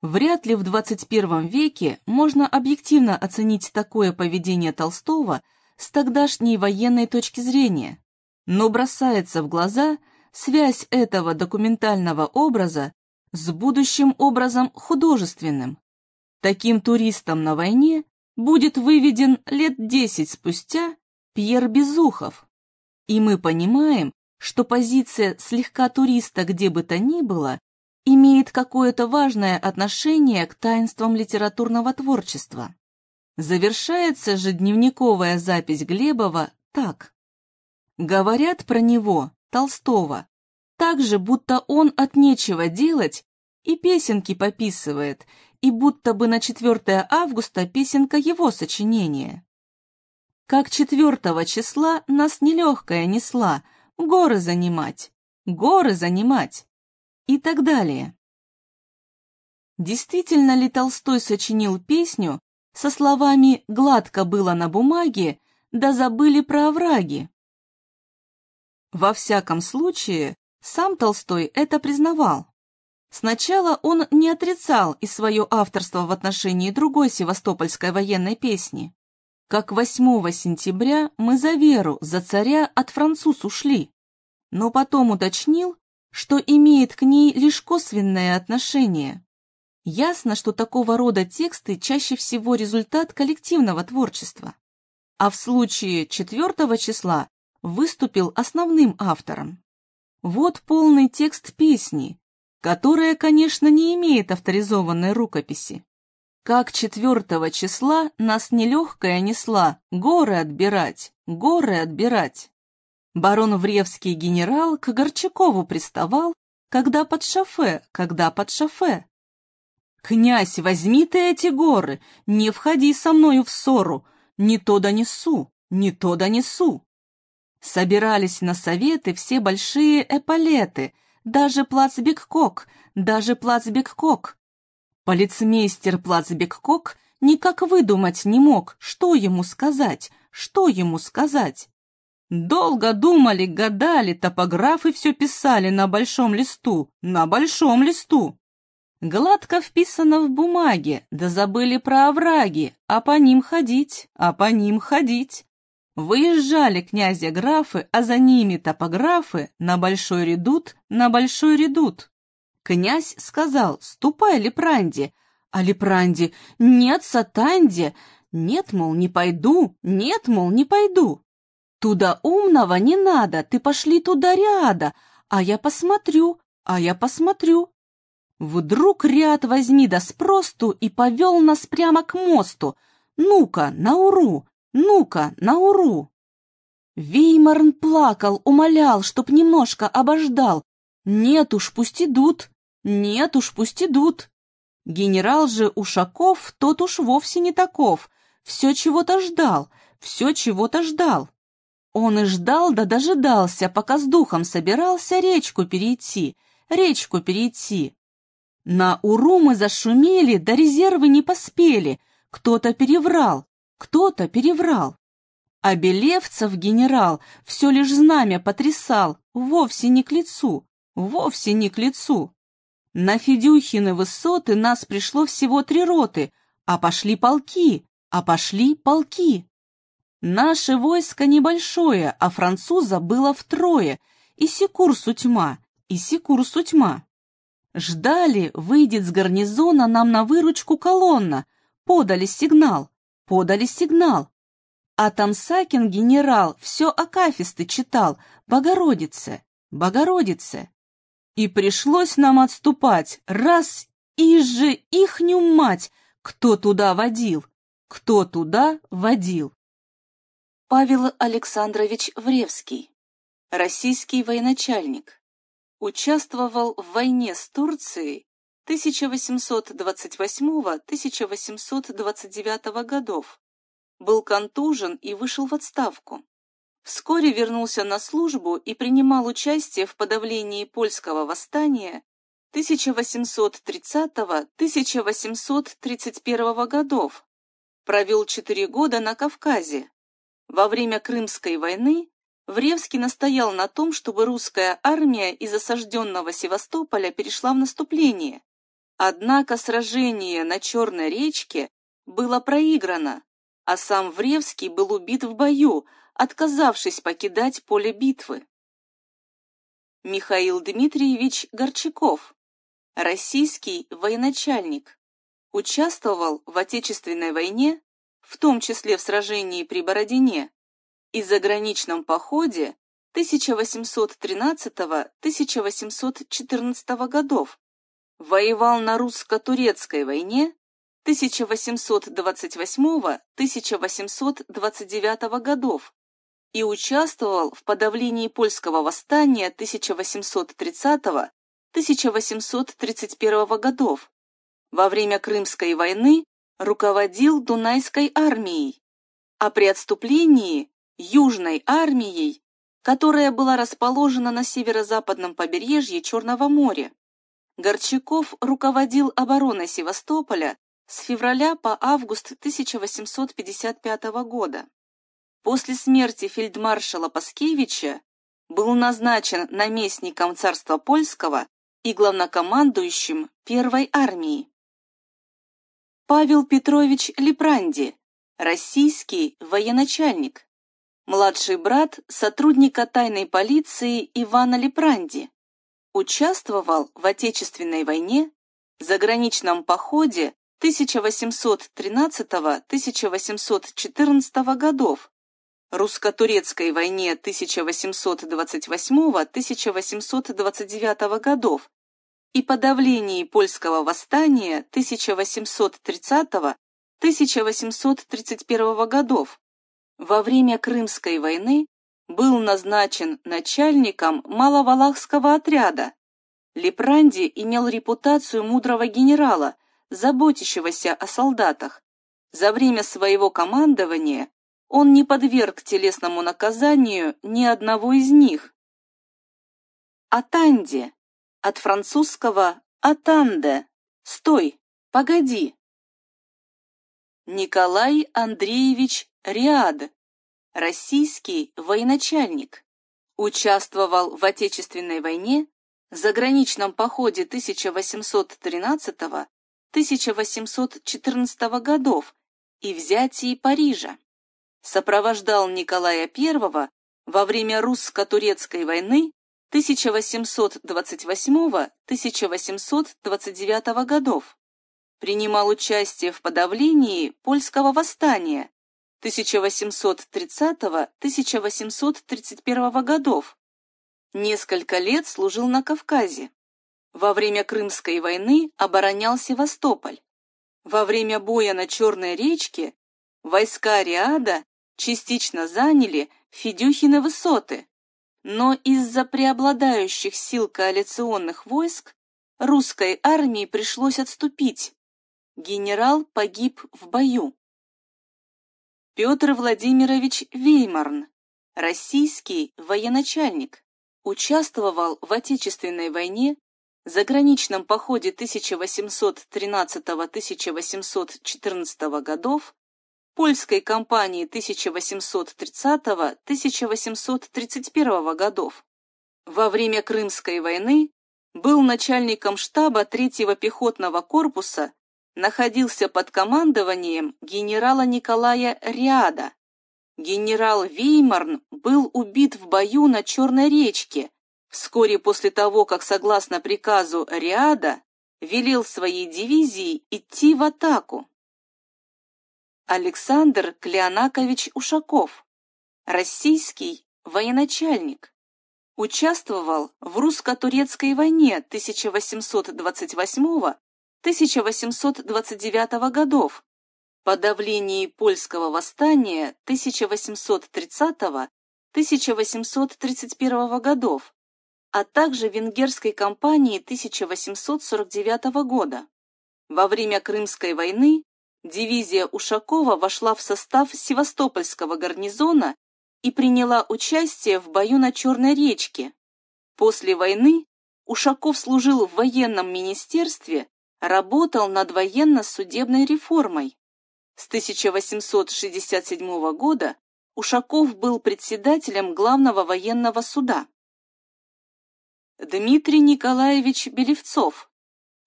Вряд ли в 21 веке можно объективно оценить такое поведение Толстого с тогдашней военной точки зрения. Но бросается в глаза связь этого документального образа с будущим образом художественным. Таким туристом на войне будет выведен лет десять спустя Пьер Безухов. И мы понимаем, что позиция слегка туриста где бы то ни было имеет какое-то важное отношение к таинствам литературного творчества. Завершается же дневниковая запись Глебова так. Говорят про него, Толстого, так же, будто он от нечего делать и песенки пописывает, и будто бы на 4 августа песенка его сочинения. Как 4 числа нас нелегкая несла, горы занимать, горы занимать и так далее. Действительно ли Толстой сочинил песню со словами «гладко было на бумаге», да забыли про овраги? Во всяком случае, сам Толстой это признавал. Сначала он не отрицал и свое авторство в отношении другой севастопольской военной песни. Как 8 сентября мы за веру, за царя от француз ушли, но потом уточнил, что имеет к ней лишь косвенное отношение. Ясно, что такого рода тексты чаще всего результат коллективного творчества. А в случае 4 числа выступил основным автором. Вот полный текст песни, которая, конечно, не имеет авторизованной рукописи. Как четвертого числа нас нелегкая несла горы отбирать, горы отбирать. Барон Вревский генерал к Горчакову приставал, когда под шофе, когда под шофе. «Князь, возьми ты эти горы, не входи со мною в ссору, не то донесу, не то донесу». Собирались на советы все большие эполеты, даже плацбеккок, даже плацбеккок. Полицмейстер плацбеккок никак выдумать не мог, что ему сказать, что ему сказать. Долго думали, гадали, топографы все писали на большом листу, на большом листу. Гладко вписано в бумаге, да забыли про овраги, а по ним ходить, а по ним ходить. Выезжали князья-графы, а за ними топографы на большой редут, на большой редут. Князь сказал, ступай, Лепранди, а Лепранди, нет, Сатанди, нет, мол, не пойду, нет, мол, не пойду. Туда умного не надо, ты пошли туда ряда, а я посмотрю, а я посмотрю. Вдруг ряд возьми да спросту и повел нас прямо к мосту. Ну-ка, на уру, ну-ка, на уру!» Веймарн плакал, умолял, чтоб немножко обождал. «Нет уж, пусть идут! Нет уж, пусть идут!» Генерал же Ушаков, тот уж вовсе не таков. Все чего-то ждал, все чего-то ждал. Он и ждал да дожидался, пока с духом собирался речку перейти, речку перейти. На Уру мы зашумели, да резервы не поспели. Кто-то переврал, кто-то переврал. А Белевцев генерал все лишь знамя потрясал, вовсе не к лицу, вовсе не к лицу. На Федюхины высоты нас пришло всего три роты, а пошли полки, а пошли полки. Наше войско небольшое, а француза было втрое, и секур сутьма, и секур сутьма. Ждали, выйдет с гарнизона нам на выручку колонна, подали сигнал, подали сигнал. А там Сакин генерал все акафисты читал, Богородице, Богородице. И пришлось нам отступать, раз и же ихню мать, кто туда водил, кто туда водил. Павел Александрович Вревский, российский военачальник, участвовал в войне с Турцией 1828-1829 годов, был контужен и вышел в отставку. Вскоре вернулся на службу и принимал участие в подавлении польского восстания 1830-1831 годов. Провел четыре года на Кавказе. Во время Крымской войны Вревский настоял на том, чтобы русская армия из осажденного Севастополя перешла в наступление. Однако сражение на Черной речке было проиграно, а сам Вревский был убит в бою, отказавшись покидать поле битвы. Михаил Дмитриевич Горчаков, российский военачальник, участвовал в Отечественной войне, в том числе в сражении при Бородине, и заграничном походе 1813-1814 годов, воевал на русско-турецкой войне 1828-1829 годов и участвовал в подавлении польского восстания 1830-1831 годов. Во время Крымской войны руководил Дунайской армией, а при отступлении Южной армией, которая была расположена на северо-западном побережье Черного моря. Горчаков руководил обороной Севастополя с февраля по август 1855 года. После смерти фельдмаршала Паскевича был назначен наместником царства польского и главнокомандующим Первой армии. Павел Петрович Лепранди, российский военачальник, младший брат сотрудника тайной полиции Ивана Лепранди, участвовал в Отечественной войне, заграничном походе 1813-1814 годов, русско-турецкой войне 1828-1829 годов и подавлении польского восстания 1830-1831 годов. Во время Крымской войны был назначен начальником Маловалахского отряда. Лепранди имел репутацию мудрого генерала, заботящегося о солдатах. За время своего командования он не подверг телесному наказанию ни одного из них. Атанде, от французского «атанде» – «стой», «погоди». Николай Андреевич Риад, российский военачальник, участвовал в Отечественной войне, заграничном походе 1813-1814 годов и взятии Парижа. Сопровождал Николая I во время русско-турецкой войны 1828-1829 годов. Принимал участие в подавлении польского восстания 1830-1831 годов. Несколько лет служил на Кавказе. Во время Крымской войны оборонял Севастополь. Во время боя на Черной речке войска Риада частично заняли Федюхины высоты, но из-за преобладающих сил коалиционных войск русской армии пришлось отступить. Генерал погиб в бою. Петр Владимирович Веймарн, российский военачальник, участвовал в Отечественной войне, заграничном походе 1813-1814 годов, польской кампании 1830-1831 годов. Во время Крымской войны был начальником штаба 3-го пехотного корпуса находился под командованием генерала Николая Риада. Генерал Веймарн был убит в бою на Черной речке вскоре после того, как, согласно приказу Риада, велел своей дивизии идти в атаку. Александр Клеонакович Ушаков, российский военачальник, участвовал в русско-турецкой войне 1828 1829 годов, подавлении польского восстания 1830-1831 годов, а также венгерской кампании 1849 года. Во время Крымской войны дивизия Ушакова вошла в состав Севастопольского гарнизона и приняла участие в бою на Черной речке. После войны Ушаков служил в военном министерстве работал над военно-судебной реформой. С 1867 года Ушаков был председателем Главного военного суда. Дмитрий Николаевич Белевцов,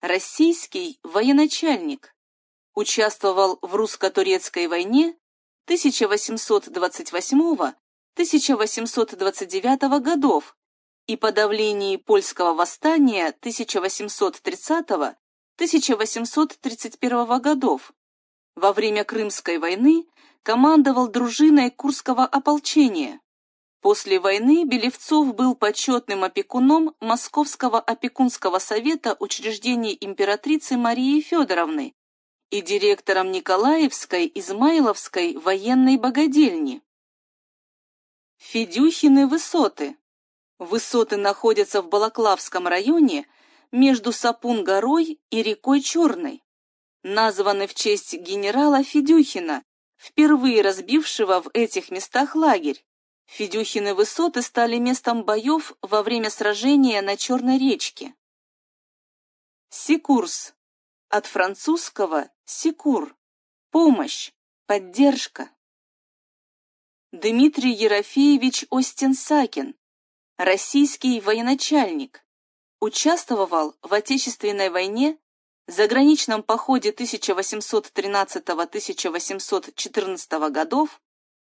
российский военачальник, участвовал в русско-турецкой войне 1828 1829 годов и подавлении польского восстания 1830-1831 годов. Во время Крымской войны командовал дружиной Курского ополчения. После войны Белевцов был почетным опекуном Московского опекунского совета учреждений императрицы Марии Федоровны и директором Николаевской Измайловской военной богадельни. Федюхины высоты. Высоты находятся в Балаклавском районе между Сапун-горой и рекой Черной. Названы в честь генерала Федюхина, впервые разбившего в этих местах лагерь. Федюхины высоты стали местом боев во время сражения на Черной речке. Секурс. От французского «секур» – помощь, поддержка. Дмитрий Ерофеевич Остин-Сакин, российский военачальник, участвовал в Отечественной войне, заграничном походе 1813-1814 годов,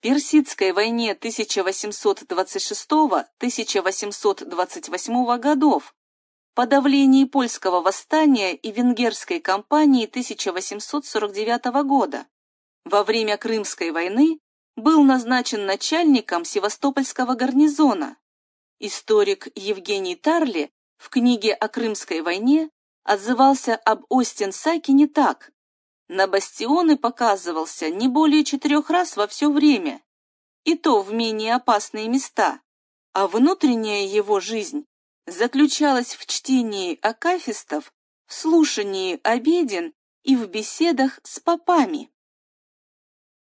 Персидской войне 1826-1828 годов, подавлении польского восстания и венгерской кампании 1849 года. Во время Крымской войны был назначен начальником Севастопольского гарнизона. Историк Евгений Тарли в книге о Крымской войне отзывался об Остин-Сакине так. На бастионы показывался не более четырех раз во все время, и то в менее опасные места, а внутренняя его жизнь заключалась в чтении акафистов, в слушании обеден и в беседах с попами.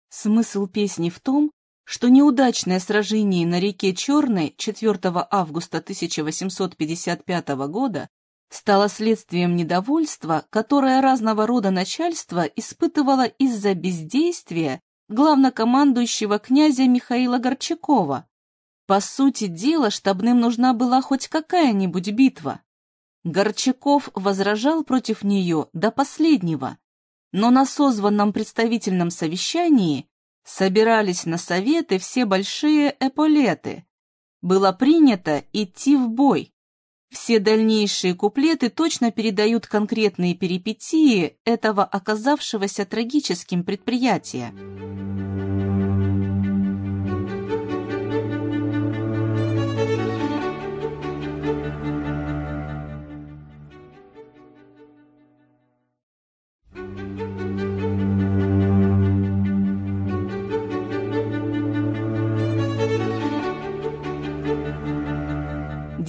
Смысл песни в том, что неудачное сражение на реке Черной 4 августа 1855 года стало следствием недовольства, которое разного рода начальство испытывало из-за бездействия главнокомандующего князя Михаила Горчакова. По сути дела, штабным нужна была хоть какая-нибудь битва. Горчаков возражал против нее до последнего, но на созванном представительном совещании собирались на советы все большие эполеты. Было принято идти в бой. Все дальнейшие куплеты точно передают конкретные перипетии этого оказавшегося трагическим предприятия.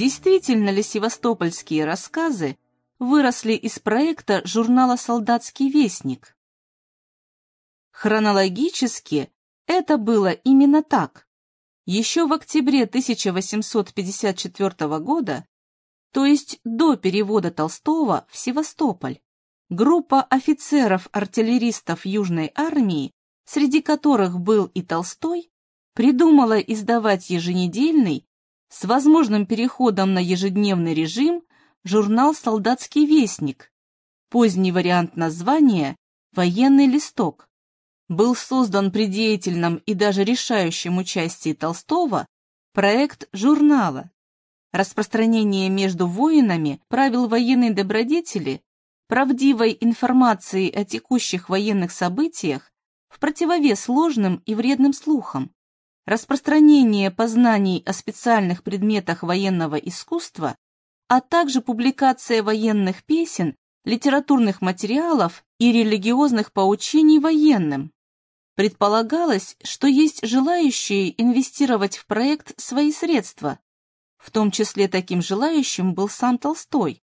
Действительно ли севастопольские рассказы выросли из проекта журнала «Солдатский вестник»? Хронологически это было именно так. Еще в октябре 1854 года, то есть до перевода Толстого в Севастополь, группа офицеров-артиллеристов Южной армии, среди которых был и Толстой, придумала издавать еженедельный с возможным переходом на ежедневный режим журнал «Солдатский вестник», поздний вариант названия «Военный листок». Был создан при деятельном и даже решающем участии Толстого проект журнала. Распространение между воинами правил военной добродетели, правдивой информации о текущих военных событиях в противовес ложным и вредным слухам распространение познаний о специальных предметах военного искусства, а также публикация военных песен, литературных материалов и религиозных поучений военным. Предполагалось, что есть желающие инвестировать в проект свои средства. В том числе таким желающим был сам Толстой.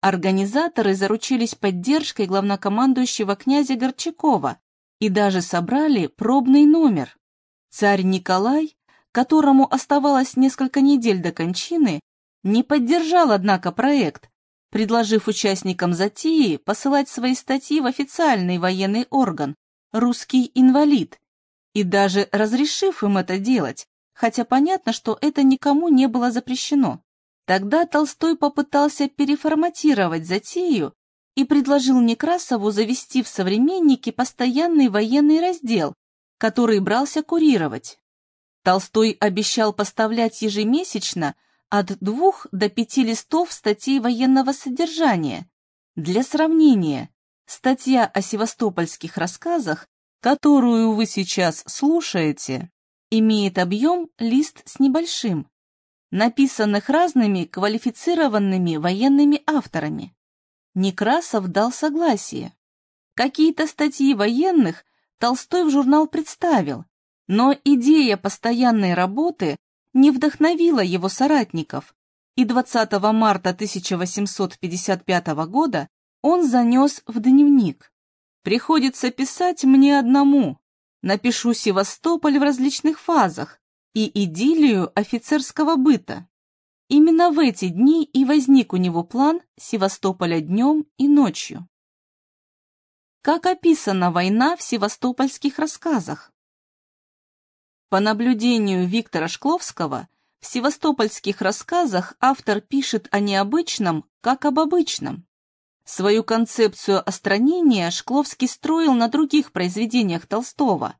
Организаторы заручились поддержкой главнокомандующего князя Горчакова и даже собрали пробный номер. Царь Николай, которому оставалось несколько недель до кончины, не поддержал, однако, проект, предложив участникам затеи посылать свои статьи в официальный военный орган «Русский инвалид», и даже разрешив им это делать, хотя понятно, что это никому не было запрещено. Тогда Толстой попытался переформатировать затею и предложил Некрасову завести в «Современнике» постоянный военный раздел, который брался курировать. Толстой обещал поставлять ежемесячно от двух до пяти листов статей военного содержания. Для сравнения, статья о севастопольских рассказах, которую вы сейчас слушаете, имеет объем лист с небольшим, написанных разными квалифицированными военными авторами. Некрасов дал согласие. Какие-то статьи военных Толстой в журнал представил, но идея постоянной работы не вдохновила его соратников, и 20 марта 1855 года он занес в дневник. «Приходится писать мне одному. Напишу Севастополь в различных фазах и идиллию офицерского быта». Именно в эти дни и возник у него план Севастополя днем и ночью. Как описана война в севастопольских рассказах? По наблюдению Виктора Шкловского, в севастопольских рассказах автор пишет о необычном, как об обычном. Свою концепцию остранения Шкловский строил на других произведениях Толстого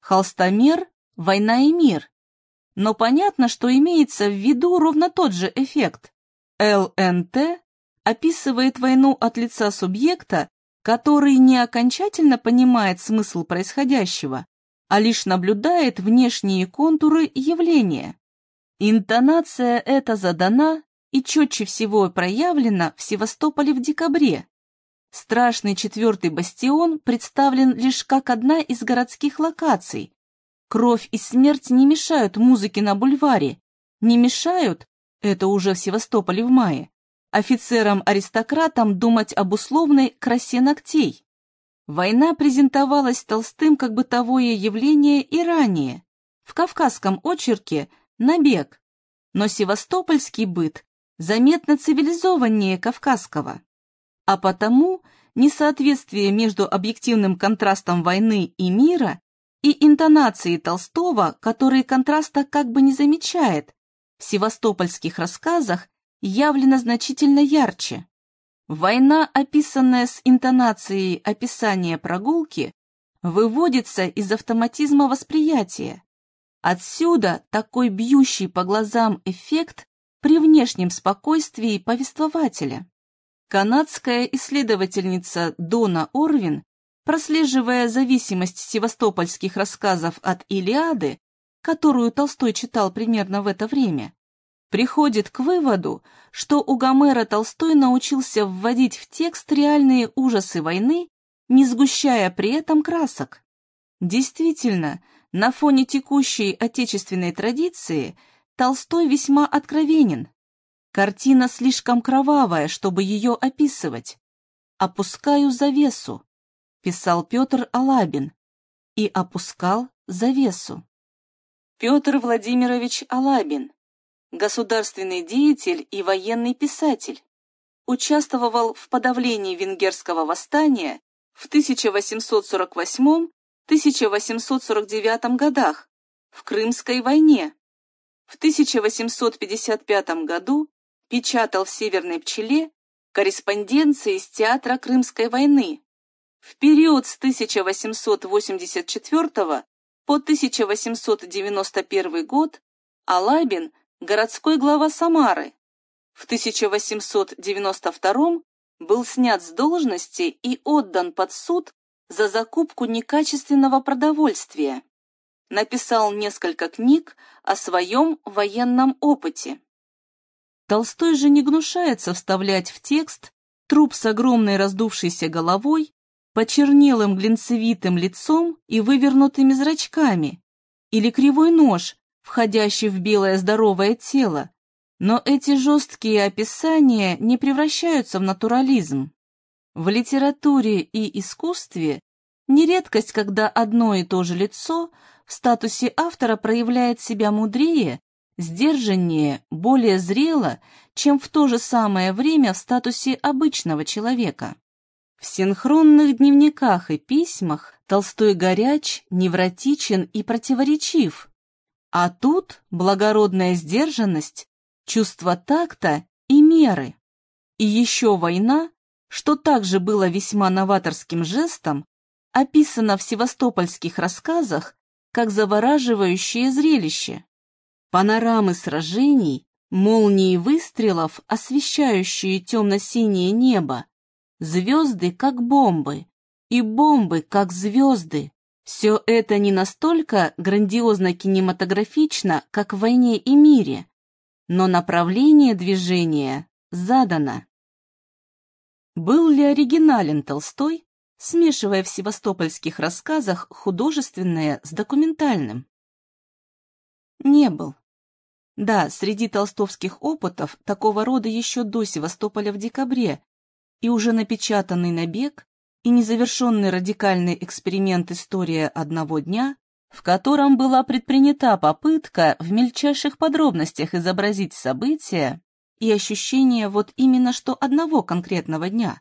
«Холстомер», «Война и мир». Но понятно, что имеется в виду ровно тот же эффект. ЛНТ описывает войну от лица субъекта, который не окончательно понимает смысл происходящего, а лишь наблюдает внешние контуры явления. Интонация эта задана и четче всего проявлена в Севастополе в декабре. Страшный четвертый бастион представлен лишь как одна из городских локаций. Кровь и смерть не мешают музыке на бульваре, не мешают, это уже в Севастополе в мае, офицерам-аристократам думать об условной красе ногтей. Война презентовалась Толстым как бытовое явление и ранее. В кавказском очерке «Набег», но севастопольский быт заметно цивилизованнее кавказского. А потому несоответствие между объективным контрастом войны и мира и интонацией Толстого, который контраста как бы не замечает, в севастопольских рассказах явлено значительно ярче. Война, описанная с интонацией описания прогулки, выводится из автоматизма восприятия. Отсюда такой бьющий по глазам эффект при внешнем спокойствии повествователя. Канадская исследовательница Дона Орвин, прослеживая зависимость севастопольских рассказов от Илиады, которую Толстой читал примерно в это время, приходит к выводу, что у Гомера Толстой научился вводить в текст реальные ужасы войны, не сгущая при этом красок. Действительно, на фоне текущей отечественной традиции Толстой весьма откровенен. Картина слишком кровавая, чтобы ее описывать. «Опускаю завесу», — писал Петр Алабин, и опускал завесу. Петр Владимирович Алабин, государственный деятель и военный писатель. Участвовал в подавлении венгерского восстания в 1848-1849 годах, в Крымской войне. В 1855 году печатал в «Северной пчеле» корреспонденции из театра Крымской войны. В период с 1884 по 1891 год Алабин городской глава Самары. В 1892 был снят с должности и отдан под суд за закупку некачественного продовольствия. Написал несколько книг о своем военном опыте. Толстой же не гнушается вставлять в текст труп с огромной раздувшейся головой, почернелым глинцевитым лицом и вывернутыми зрачками, или кривой нож, входящий в белое здоровое тело, но эти жесткие описания не превращаются в натурализм. В литературе и искусстве не редкость, когда одно и то же лицо в статусе автора проявляет себя мудрее, сдержаннее, более зрело, чем в то же самое время в статусе обычного человека. В синхронных дневниках и письмах Толстой горяч, невротичен и противоречив, а тут благородная сдержанность, чувство такта и меры. И еще война, что также было весьма новаторским жестом, описана в севастопольских рассказах как завораживающее зрелище. Панорамы сражений, молнии выстрелов, освещающие темно-синее небо, звезды как бомбы, и бомбы как звезды. Все это не настолько грандиозно кинематографично, как в «Войне и мире», но направление движения задано. Был ли оригинален Толстой, смешивая в севастопольских рассказах художественное с документальным? Не был. Да, среди толстовских опытов такого рода еще до Севастополя в декабре и уже напечатанный набег и незавершенный радикальный эксперимент «История одного дня», в котором была предпринята попытка в мельчайших подробностях изобразить события и ощущения вот именно что одного конкретного дня.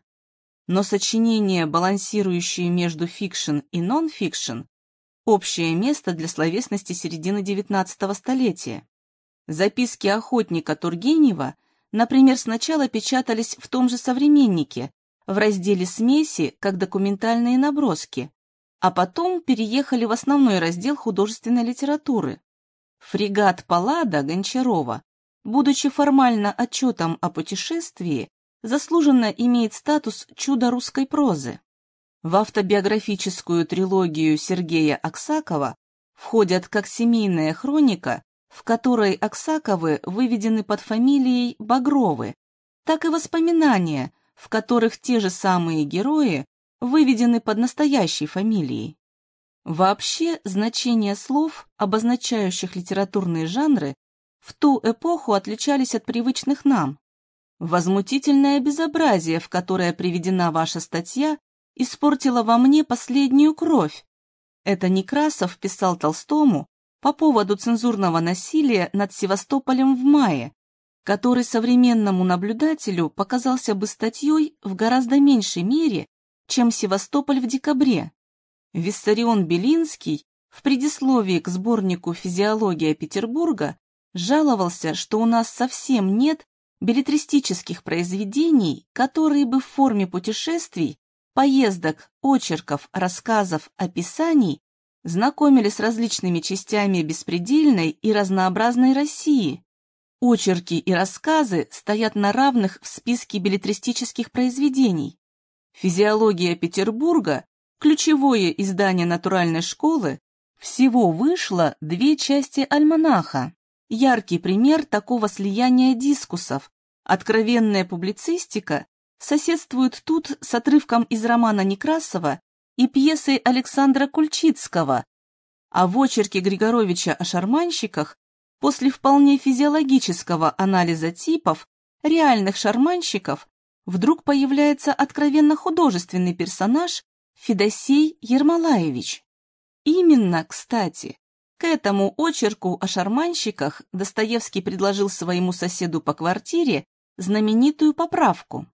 Но сочинение, балансирующее между фикшн и нон-фикшн, общее место для словесности середины XIX столетия. Записки охотника Тургенева, например, сначала печатались в том же «Современнике», в разделе «Смеси» как документальные наброски, а потом переехали в основной раздел художественной литературы. Фрегат Паллада Гончарова, будучи формально отчетом о путешествии, заслуженно имеет статус чуда русской прозы. В автобиографическую трилогию Сергея Аксакова входят как семейная хроника, в которой Аксаковы выведены под фамилией Багровы, так и воспоминания, в которых те же самые герои выведены под настоящей фамилией. Вообще, значения слов, обозначающих литературные жанры, в ту эпоху отличались от привычных нам. Возмутительное безобразие, в которое приведена ваша статья, испортило во мне последнюю кровь. Это Некрасов писал Толстому по поводу цензурного насилия над Севастополем в мае, который современному наблюдателю показался бы статьей в гораздо меньшей мере, чем Севастополь в декабре. Виссарион Белинский в предисловии к сборнику «Физиология Петербурга» жаловался, что у нас совсем нет билетристических произведений, которые бы в форме путешествий, поездок, очерков, рассказов, описаний знакомили с различными частями беспредельной и разнообразной России, Очерки и рассказы стоят на равных в списке билетристических произведений. Физиология Петербурга, ключевое издание натуральной школы, всего вышло две части альманаха. Яркий пример такого слияния дискусов. Откровенная публицистика соседствует тут с отрывком из романа Некрасова и пьесой Александра Кульчицкого, а в очерке Григоровича о шарманщиках После вполне физиологического анализа типов реальных шарманщиков вдруг появляется откровенно художественный персонаж Федосей Ермолаевич. Именно, кстати, к этому очерку о шарманщиках Достоевский предложил своему соседу по квартире знаменитую поправку.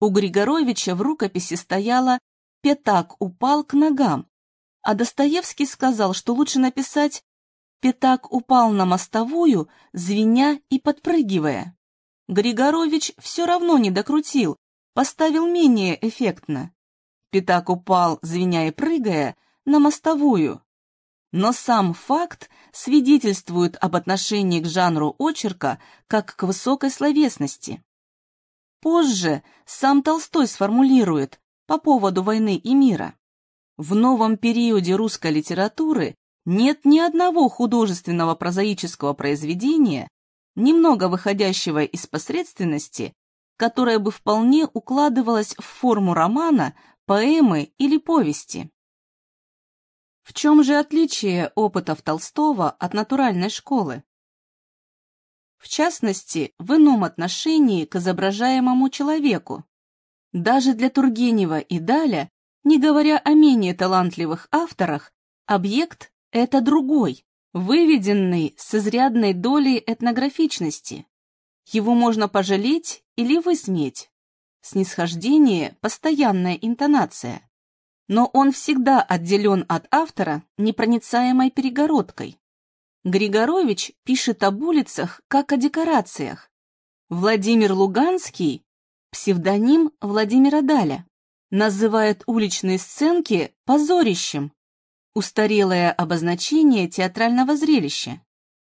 У Григоровича в рукописи стояло «Пятак упал к ногам», а Достоевский сказал, что лучше написать Пятак упал на мостовую, звеня и подпрыгивая. Григорович все равно не докрутил, поставил менее эффектно. Пятак упал, звеня и прыгая, на мостовую. Но сам факт свидетельствует об отношении к жанру очерка как к высокой словесности. Позже сам Толстой сформулирует по поводу войны и мира. В новом периоде русской литературы нет ни одного художественного прозаического произведения, немного выходящего из посредственности, которое бы вполне укладывалось в форму романа, поэмы или повести. В чем же отличие опытов Толстого от натуральной школы? В частности, в ином отношении к изображаемому человеку. Даже для Тургенева и Даля, не говоря о менее талантливых авторах, объект это другой, выведенный с изрядной долей этнографичности. Его можно пожалеть или высмеять. Снисхождение – постоянная интонация. Но он всегда отделен от автора непроницаемой перегородкой. Григорович пишет об улицах, как о декорациях. Владимир Луганский, псевдоним Владимира Даля, называет уличные сценки позорищем, устарелое обозначение театрального зрелища.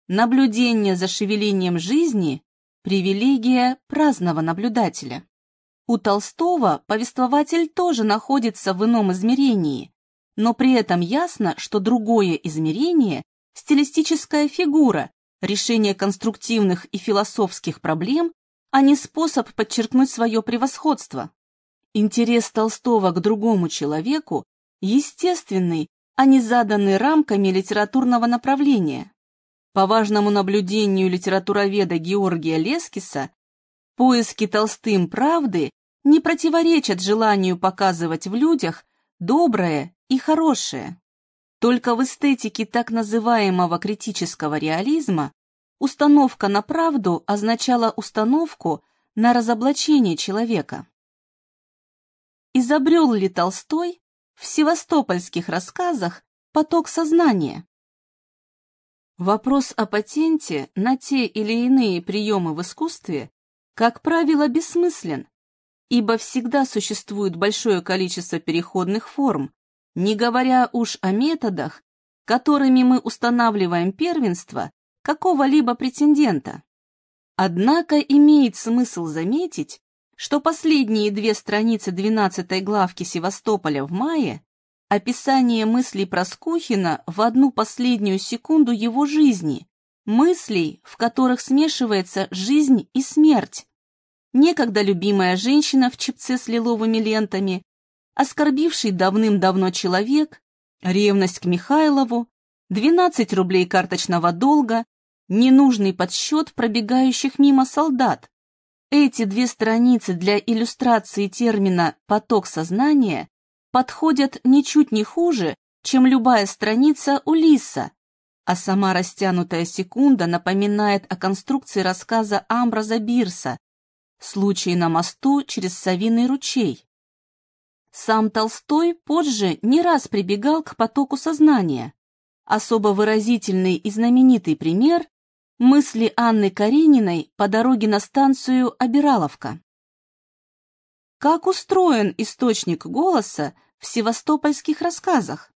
Наблюдение за шевелением жизни – привилегия праздного наблюдателя. У Толстого повествователь тоже находится в ином измерении, но при этом ясно, что другое измерение – стилистическая фигура, решение конструктивных и философских проблем, а не способ подчеркнуть свое превосходство. Интерес Толстого к другому человеку естественный, а не заданный рамками литературного направления. По важному наблюдению литературоведа Георгия Лескиса, поиски Толстым правды не противоречат желанию показывать в людях доброе и хорошее. Только в эстетике так называемого критического реализма установка на правду означала установку на разоблачение человека. Изобрел ли Толстой в севастопольских рассказах поток сознания? Вопрос о патенте на те или иные приемы в искусстве, как правило, бессмыслен, ибо всегда существует большое количество переходных форм, не говоря уж о методах, которыми мы устанавливаем первенство какого-либо претендента. Однако имеет смысл заметить, что последние две страницы 12 главки Севастополя в мае – описание мыслей Проскухина в одну последнюю секунду его жизни, мыслей, в которых смешивается жизнь и смерть. Некогда любимая женщина в чепце с лиловыми лентами, оскорбивший давным-давно человек, ревность к Михайлову, 12 рублей карточного долга, ненужный подсчет пробегающих мимо солдат. Эти две страницы для иллюстрации термина «поток сознания» подходят ничуть не хуже, чем любая страница Улисса, а сама растянутая секунда напоминает о конструкции рассказа Амбраза Бирса «Случай на мосту через Савиный ручей». Сам Толстой позже не раз прибегал к потоку сознания. Особо выразительный и знаменитый пример – мысли Анны Карениной по дороге на станцию Обираловка. Как устроен источник голоса в севастопольских рассказах?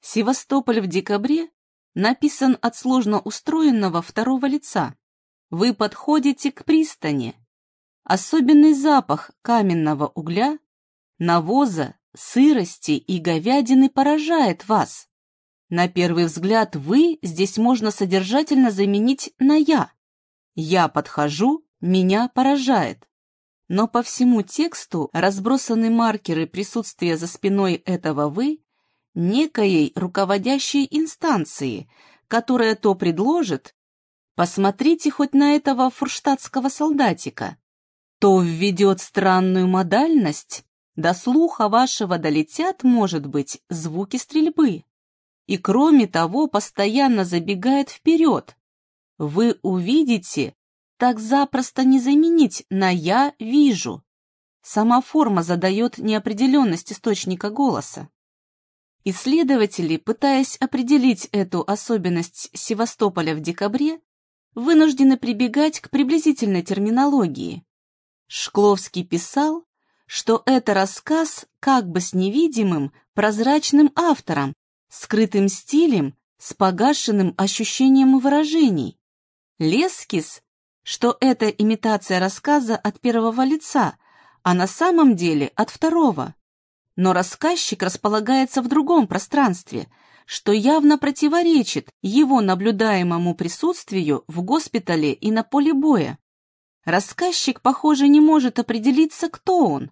Севастополь в декабре написан от сложно устроенного второго лица. Вы подходите к пристани. Особенный запах каменного угля навоза, сырости и говядины поражает вас. На первый взгляд «вы» здесь можно содержательно заменить на «я». «Я подхожу», «меня поражает». Но по всему тексту разбросаны маркеры присутствия за спиной этого «вы» некоей руководящей инстанции, которая то предложит «посмотрите хоть на этого фурштадтского солдатика», то введет странную модальность до слуха вашего долетят, может быть, звуки стрельбы. И кроме того, постоянно забегает вперед. Вы увидите, так запросто не заменить на «я вижу». Сама форма задает неопределенность источника голоса. Исследователи, пытаясь определить эту особенность Севастополя в декабре, вынуждены прибегать к приблизительной терминологии. Шкловский писал, что это рассказ как бы с невидимым, прозрачным автором, скрытым стилем, с погашенным ощущением выражений. Лескис, что это имитация рассказа от первого лица, а на самом деле от второго. Но рассказчик располагается в другом пространстве, что явно противоречит его наблюдаемому присутствию в госпитале и на поле боя. Рассказчик, похоже, не может определиться, кто он.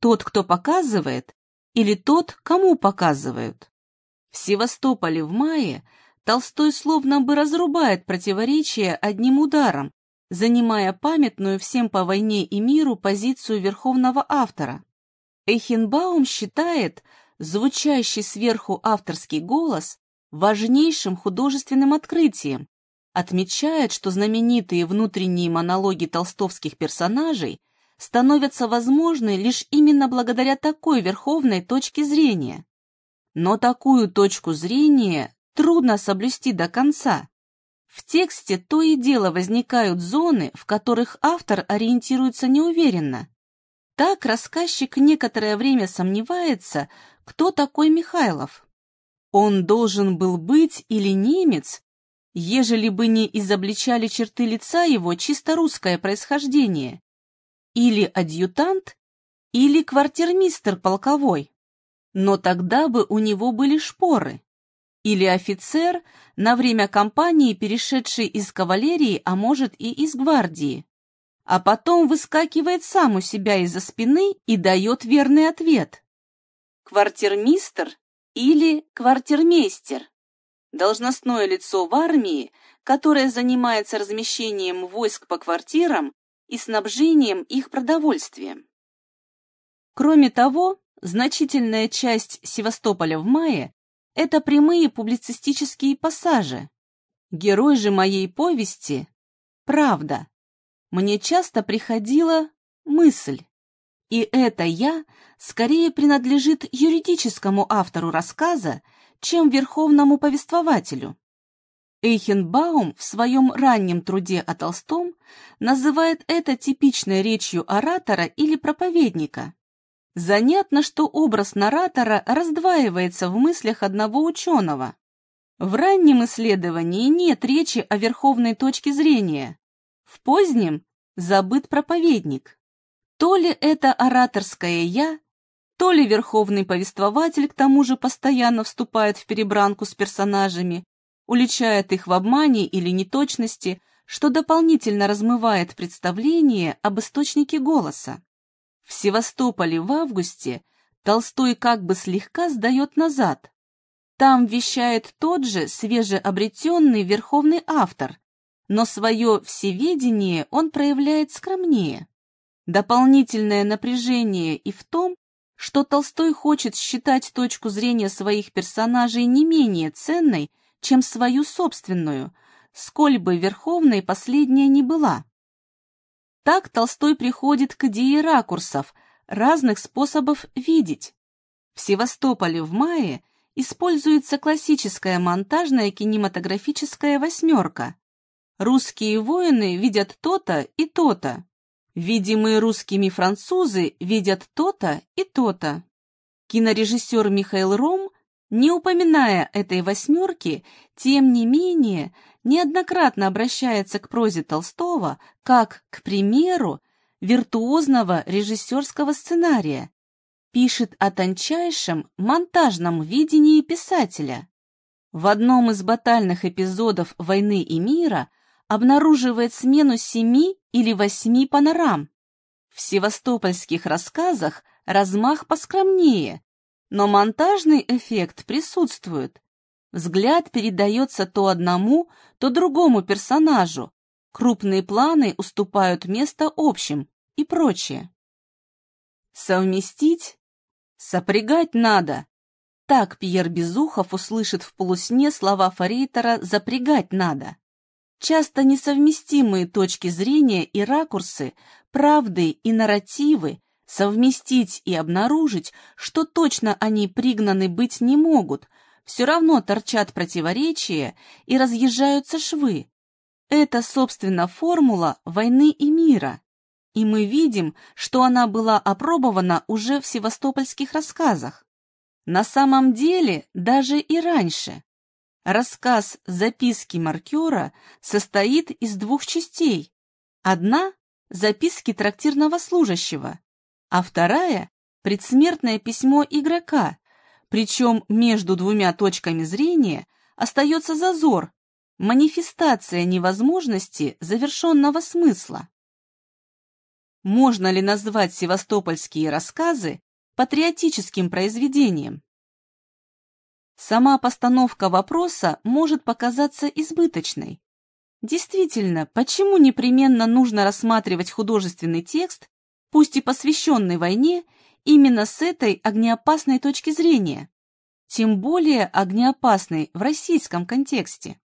Тот, кто показывает, или тот, кому показывают? В Севастополе в мае Толстой словно бы разрубает противоречия одним ударом, занимая памятную всем по войне и миру позицию верховного автора. Эйхенбаум считает звучащий сверху авторский голос важнейшим художественным открытием, отмечает, что знаменитые внутренние монологи толстовских персонажей становятся возможны лишь именно благодаря такой верховной точке зрения. Но такую точку зрения трудно соблюсти до конца. В тексте то и дело возникают зоны, в которых автор ориентируется неуверенно. Так рассказчик некоторое время сомневается, кто такой Михайлов. Он должен был быть или немец, ежели бы не изобличали черты лица его чисто русское происхождение, или адъютант, или квартирмистер полковой. Но тогда бы у него были шпоры. Или офицер, на время кампании перешедший из кавалерии, а может и из гвардии. А потом выскакивает сам у себя из-за спины и дает верный ответ. Квартирмистер или квартирмейстер. Должностное лицо в армии, которое занимается размещением войск по квартирам и снабжением их продовольствием. Кроме того, значительная часть Севастополя в мае – это прямые публицистические пассажи. Герой же моей повести – правда. Мне часто приходила мысль, и это «я» скорее принадлежит юридическому автору рассказа, чем верховному повествователю. Эйхенбаум в своем раннем труде о Толстом называет это типичной речью оратора или проповедника. Занятно, что образ наратора раздваивается в мыслях одного ученого. В раннем исследовании нет речи о верховной точке зрения. В позднем забыт проповедник. То ли это ораторское «я», то ли верховный повествователь к тому же постоянно вступает в перебранку с персонажами, уличает их в обмане или неточности, что дополнительно размывает представление об источнике голоса. В Севастополе в августе Толстой как бы слегка сдает назад. Там вещает тот же свежеобретенный верховный автор, но свое всеведение он проявляет скромнее. Дополнительное напряжение и в том, что Толстой хочет считать точку зрения своих персонажей не менее ценной, чем свою собственную, сколь бы верховной последняя не была. Так Толстой приходит к идее ракурсов, разных способов видеть. В Севастополе в мае используется классическая монтажная кинематографическая восьмерка. Русские воины видят то-то и то-то. Видимые русскими французы видят то-то и то-то. Кинорежиссер Михаил Ром, не упоминая этой восьмерки, тем не менее неоднократно обращается к прозе Толстого как, к примеру, виртуозного режиссерского сценария, пишет о тончайшем монтажном видении писателя. В одном из батальных эпизодов «Войны и мира» обнаруживает смену семи или восьми панорам. В севастопольских рассказах размах поскромнее, но монтажный эффект присутствует. Взгляд передается то одному, то другому персонажу, крупные планы уступают место общим и прочее. Совместить? Сопрягать надо. Так Пьер Безухов услышит в полусне слова Форейтера «запрягать надо». Часто несовместимые точки зрения и ракурсы, правды и нарративы совместить и обнаружить, что точно они пригнаны быть не могут, все равно торчат противоречия и разъезжаются швы. Это, собственно, формула войны и мира. И мы видим, что она была опробована уже в севастопольских рассказах. На самом деле, даже и раньше. Рассказ «Записки маркера» состоит из двух частей. Одна – записки трактирного служащего, а вторая – предсмертное письмо игрока, причем между двумя точками зрения остается зазор, манифестация невозможности завершенного смысла. Можно ли назвать севастопольские рассказы патриотическим произведением? Сама постановка вопроса может показаться избыточной. Действительно, почему непременно нужно рассматривать художественный текст, пусть и посвященный войне, именно с этой огнеопасной точки зрения? Тем более огнеопасной в российском контексте.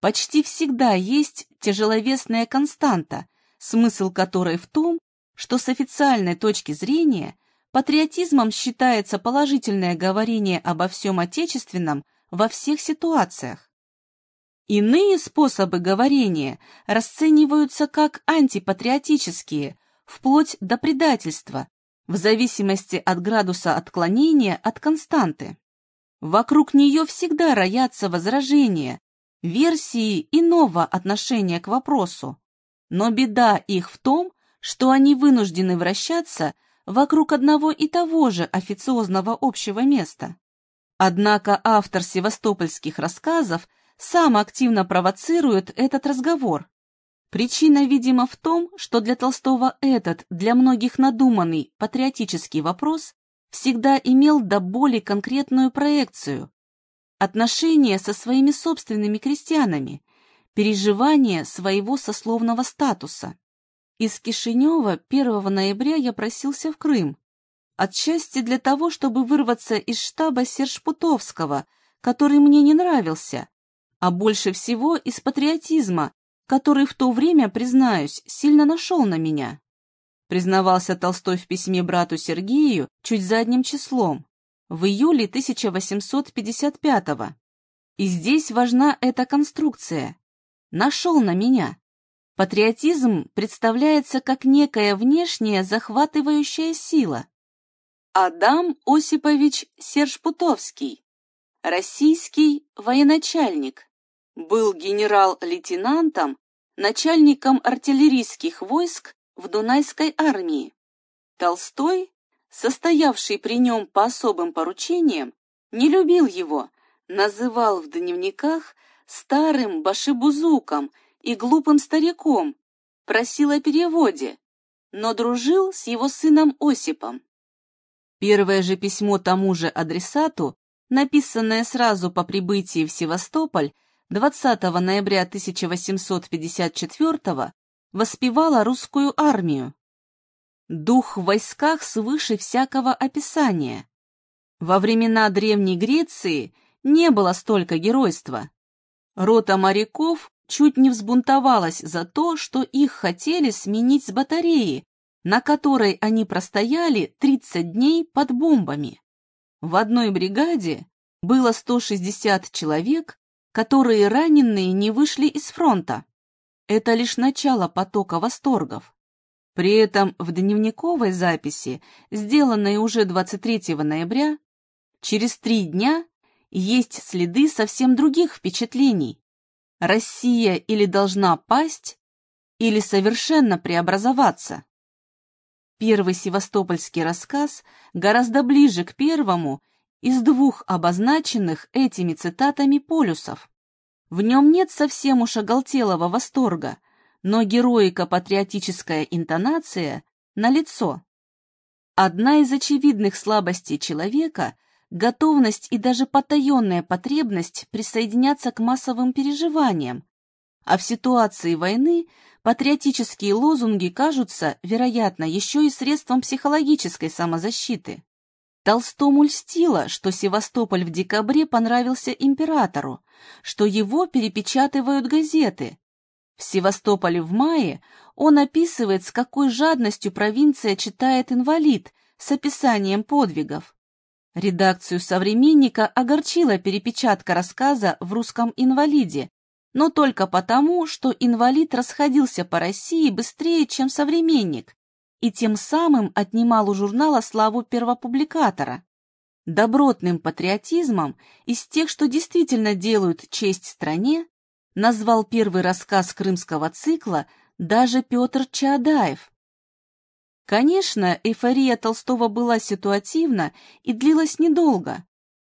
Почти всегда есть тяжеловесная константа, смысл которой в том, что с официальной точки зрения – Патриотизмом считается положительное говорение обо всем отечественном во всех ситуациях. Иные способы говорения расцениваются как антипатриотические, вплоть до предательства, в зависимости от градуса отклонения от константы. Вокруг нее всегда роятся возражения, версии иного отношения к вопросу. Но беда их в том, что они вынуждены вращаться вокруг одного и того же официозного общего места. Однако автор севастопольских рассказов сам активно провоцирует этот разговор. Причина, видимо, в том, что для Толстого этот, для многих надуманный, патриотический вопрос всегда имел до боли конкретную проекцию. Отношения со своими собственными крестьянами, переживание своего сословного статуса. Из Кишинева 1 ноября я просился в Крым, отчасти для того, чтобы вырваться из штаба Сержпутовского, который мне не нравился, а больше всего из патриотизма, который в то время, признаюсь, сильно нашел на меня. Признавался Толстой в письме брату Сергею чуть задним числом, в июле 1855-го. И здесь важна эта конструкция. Нашел на меня. Патриотизм представляется как некая внешняя захватывающая сила. Адам Осипович Сержпутовский, российский военачальник, был генерал-лейтенантом, начальником артиллерийских войск в Дунайской армии. Толстой, состоявший при нем по особым поручениям, не любил его, называл в дневниках старым башибузуком и глупым стариком, просил о переводе, но дружил с его сыном Осипом. Первое же письмо тому же адресату, написанное сразу по прибытии в Севастополь, 20 ноября 1854 воспевала русскую армию. Дух в войсках свыше всякого описания. Во времена Древней Греции не было столько геройства. Рота моряков чуть не взбунтовалась за то, что их хотели сменить с батареи, на которой они простояли 30 дней под бомбами. В одной бригаде было 160 человек, которые раненые не вышли из фронта. Это лишь начало потока восторгов. При этом в дневниковой записи, сделанной уже 23 ноября, через три дня есть следы совсем других впечатлений. Россия или должна пасть, или совершенно преобразоваться. Первый севастопольский рассказ гораздо ближе к первому из двух обозначенных этими цитатами полюсов. В нем нет совсем уж оголтелого восторга, но героико-патриотическая интонация налицо. Одна из очевидных слабостей человека — готовность и даже потаенная потребность присоединяться к массовым переживаниям, а в ситуации войны патриотические лозунги кажутся, вероятно, еще и средством психологической самозащиты. Толстому льстило, что Севастополь в декабре понравился императору, что его перепечатывают газеты. В Севастополе в мае он описывает, с какой жадностью провинция читает «Инвалид» с описанием подвигов. Редакцию «Современника» огорчила перепечатка рассказа в русском «Инвалиде», но только потому, что «Инвалид» расходился по России быстрее, чем «Современник», и тем самым отнимал у журнала славу первопубликатора. Добротным патриотизмом из тех, что действительно делают честь стране, назвал первый рассказ крымского цикла даже Петр Чаадаев. Конечно, эйфория Толстого была ситуативна и длилась недолго.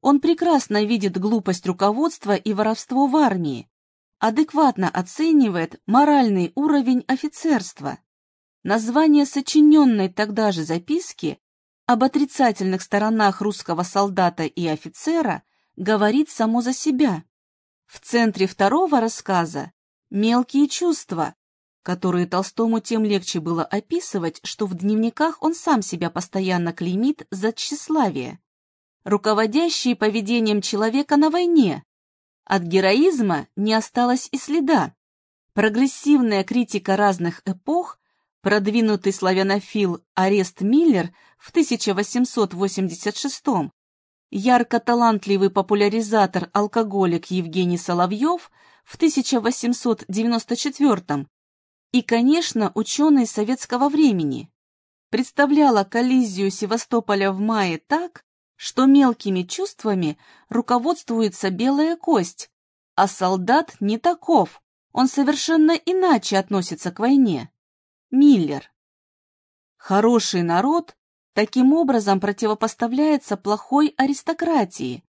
Он прекрасно видит глупость руководства и воровство в армии, адекватно оценивает моральный уровень офицерства. Название сочиненной тогда же записки об отрицательных сторонах русского солдата и офицера говорит само за себя. В центре второго рассказа мелкие чувства, которые Толстому тем легче было описывать, что в дневниках он сам себя постоянно клеймит за тщеславие, руководящие поведением человека на войне. От героизма не осталось и следа. Прогрессивная критика разных эпох Продвинутый славянофил Арест Миллер в 1886 ярко-талантливый популяризатор-алкоголик Евгений Соловьев в 1894 и, конечно, ученый советского времени представляла коллизию Севастополя в мае так, что мелкими чувствами руководствуется белая кость, а солдат не таков, он совершенно иначе относится к войне. Миллер. Хороший народ таким образом противопоставляется плохой аристократии.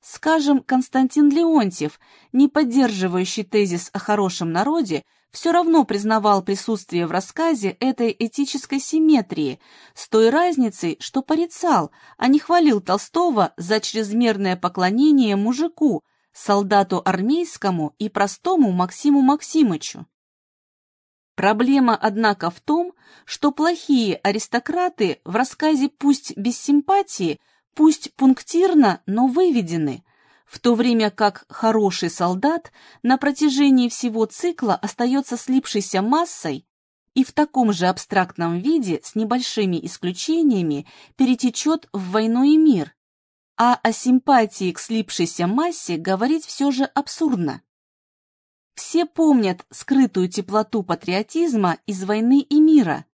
Скажем, Константин Леонтьев, не поддерживающий тезис о хорошем народе, все равно признавал присутствие в рассказе этой этической симметрии, с той разницей, что порицал, а не хвалил Толстого за чрезмерное поклонение мужику, солдату армейскому и простому Максиму Максимычу. Проблема, однако, в том, что плохие аристократы в рассказе пусть без симпатии, пусть пунктирно, но выведены, в то время как хороший солдат на протяжении всего цикла остается слипшейся массой и в таком же абстрактном виде с небольшими исключениями перетечет в войну и мир, а о симпатии к слипшейся массе говорить все же абсурдно. Все помнят скрытую теплоту патриотизма из «Войны и мира».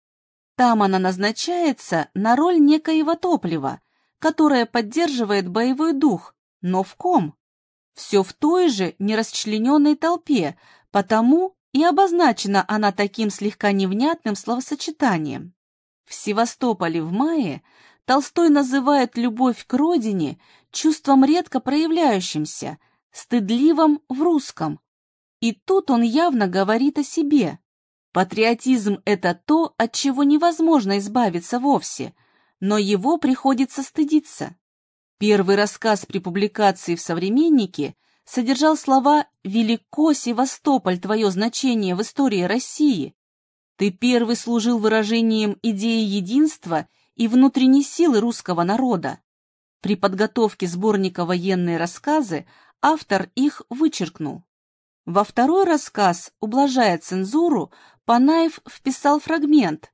Там она назначается на роль некоего топлива, которое поддерживает боевой дух, но в ком? Все в той же нерасчлененной толпе, потому и обозначена она таким слегка невнятным словосочетанием. В Севастополе в мае Толстой называет любовь к родине чувством редко проявляющимся, стыдливым в русском. И тут он явно говорит о себе. Патриотизм – это то, от чего невозможно избавиться вовсе, но его приходится стыдиться. Первый рассказ при публикации в «Современнике» содержал слова «Велико, Севастополь, твое значение в истории России». Ты первый служил выражением идеи единства и внутренней силы русского народа. При подготовке сборника «Военные рассказы» автор их вычеркнул. Во второй рассказ, ублажая цензуру, Панаев вписал фрагмент.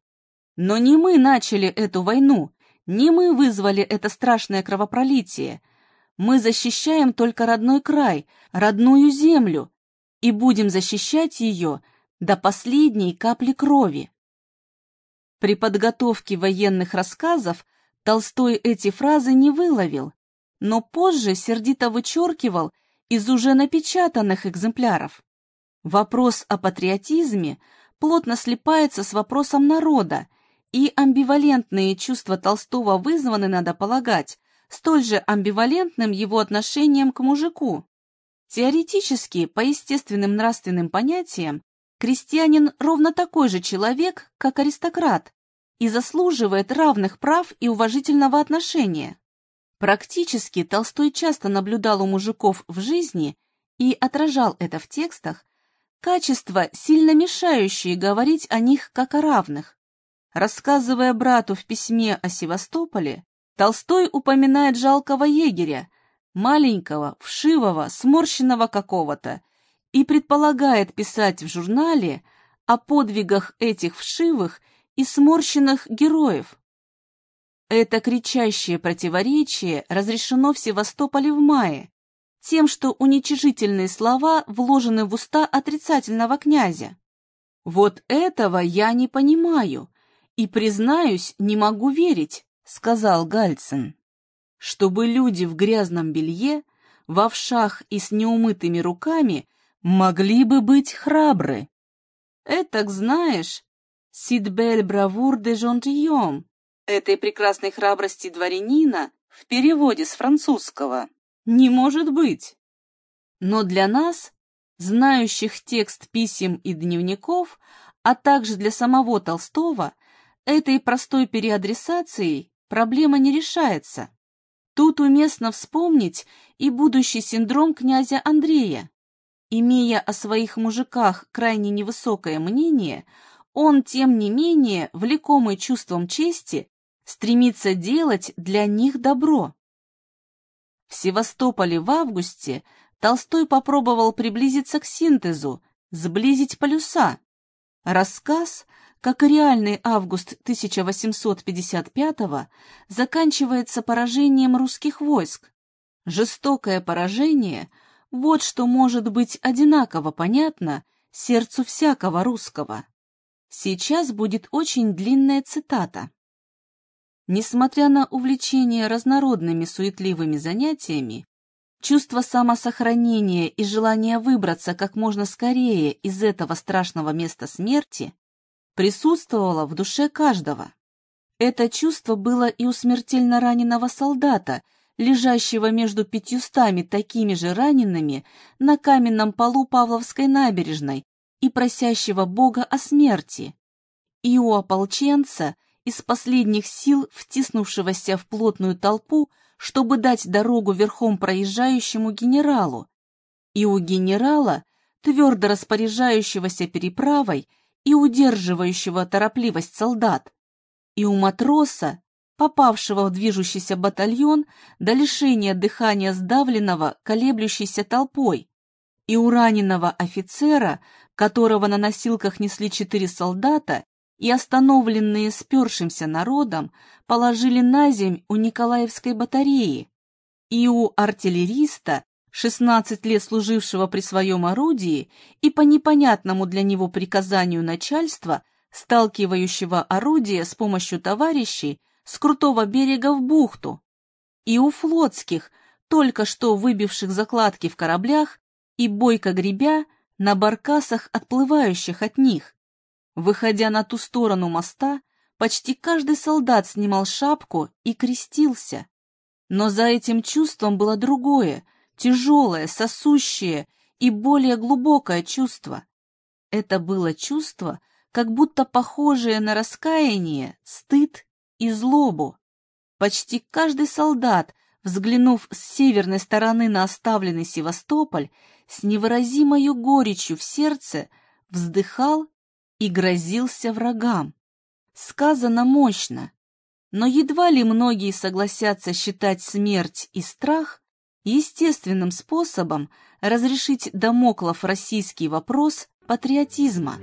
«Но не мы начали эту войну, не мы вызвали это страшное кровопролитие. Мы защищаем только родной край, родную землю, и будем защищать ее до последней капли крови. При подготовке военных рассказов Толстой эти фразы не выловил, но позже сердито вычеркивал из уже напечатанных экземпляров. Вопрос о патриотизме плотно слипается с вопросом народа, и амбивалентные чувства Толстого вызваны, надо полагать, столь же амбивалентным его отношением к мужику. Теоретически, по естественным нравственным понятиям, крестьянин ровно такой же человек, как аристократ, и заслуживает равных прав и уважительного отношения. Практически Толстой часто наблюдал у мужиков в жизни и отражал это в текстах, качества, сильно мешающие говорить о них как о равных. Рассказывая брату в письме о Севастополе, Толстой упоминает жалкого егеря, маленького, вшивого, сморщенного какого-то, и предполагает писать в журнале о подвигах этих вшивых и сморщенных героев. Это кричащее противоречие разрешено в Севастополе в мае, тем, что уничижительные слова вложены в уста отрицательного князя. Вот этого я не понимаю, и, признаюсь, не могу верить, — сказал Гальцин. Чтобы люди в грязном белье, в овшах и с неумытыми руками могли бы быть храбры. Этак знаешь, Сидбель бравур де жонтием, этой прекрасной храбрости дворянина в переводе с французского, не может быть. Но для нас, знающих текст писем и дневников, а также для самого Толстого, Этой простой переадресацией проблема не решается. Тут уместно вспомнить и будущий синдром князя Андрея. Имея о своих мужиках крайне невысокое мнение, он, тем не менее, влекомый чувством чести, стремится делать для них добро. В Севастополе в августе Толстой попробовал приблизиться к синтезу, сблизить полюса. Рассказ как и реальный август 1855 заканчивается поражением русских войск. Жестокое поражение – вот что может быть одинаково понятно сердцу всякого русского. Сейчас будет очень длинная цитата. Несмотря на увлечение разнородными суетливыми занятиями, чувство самосохранения и желание выбраться как можно скорее из этого страшного места смерти присутствовало в душе каждого. Это чувство было и у смертельно раненого солдата, лежащего между пятьюстами такими же ранеными на каменном полу Павловской набережной и просящего Бога о смерти, и у ополченца, из последних сил втиснувшегося в плотную толпу, чтобы дать дорогу верхом проезжающему генералу, и у генерала, твердо распоряжающегося переправой и удерживающего торопливость солдат, и у матроса, попавшего в движущийся батальон до лишения дыхания сдавленного, колеблющейся толпой, и у раненого офицера, которого на носилках несли четыре солдата и остановленные спершимся народом положили на земь у Николаевской батареи, и у артиллериста, 16 лет служившего при своем орудии и по непонятному для него приказанию начальства, сталкивающего орудие с помощью товарищей с крутого берега в бухту, и у флотских, только что выбивших закладки в кораблях и бойко гребя на баркасах, отплывающих от них. Выходя на ту сторону моста, почти каждый солдат снимал шапку и крестился. Но за этим чувством было другое, тяжелое, сосущее и более глубокое чувство. Это было чувство, как будто похожее на раскаяние, стыд и злобу. Почти каждый солдат, взглянув с северной стороны на оставленный Севастополь, с невыразимою горечью в сердце, вздыхал и грозился врагам. Сказано мощно, но едва ли многие согласятся считать смерть и страх естественным способом разрешить Дамоклов российский вопрос патриотизма.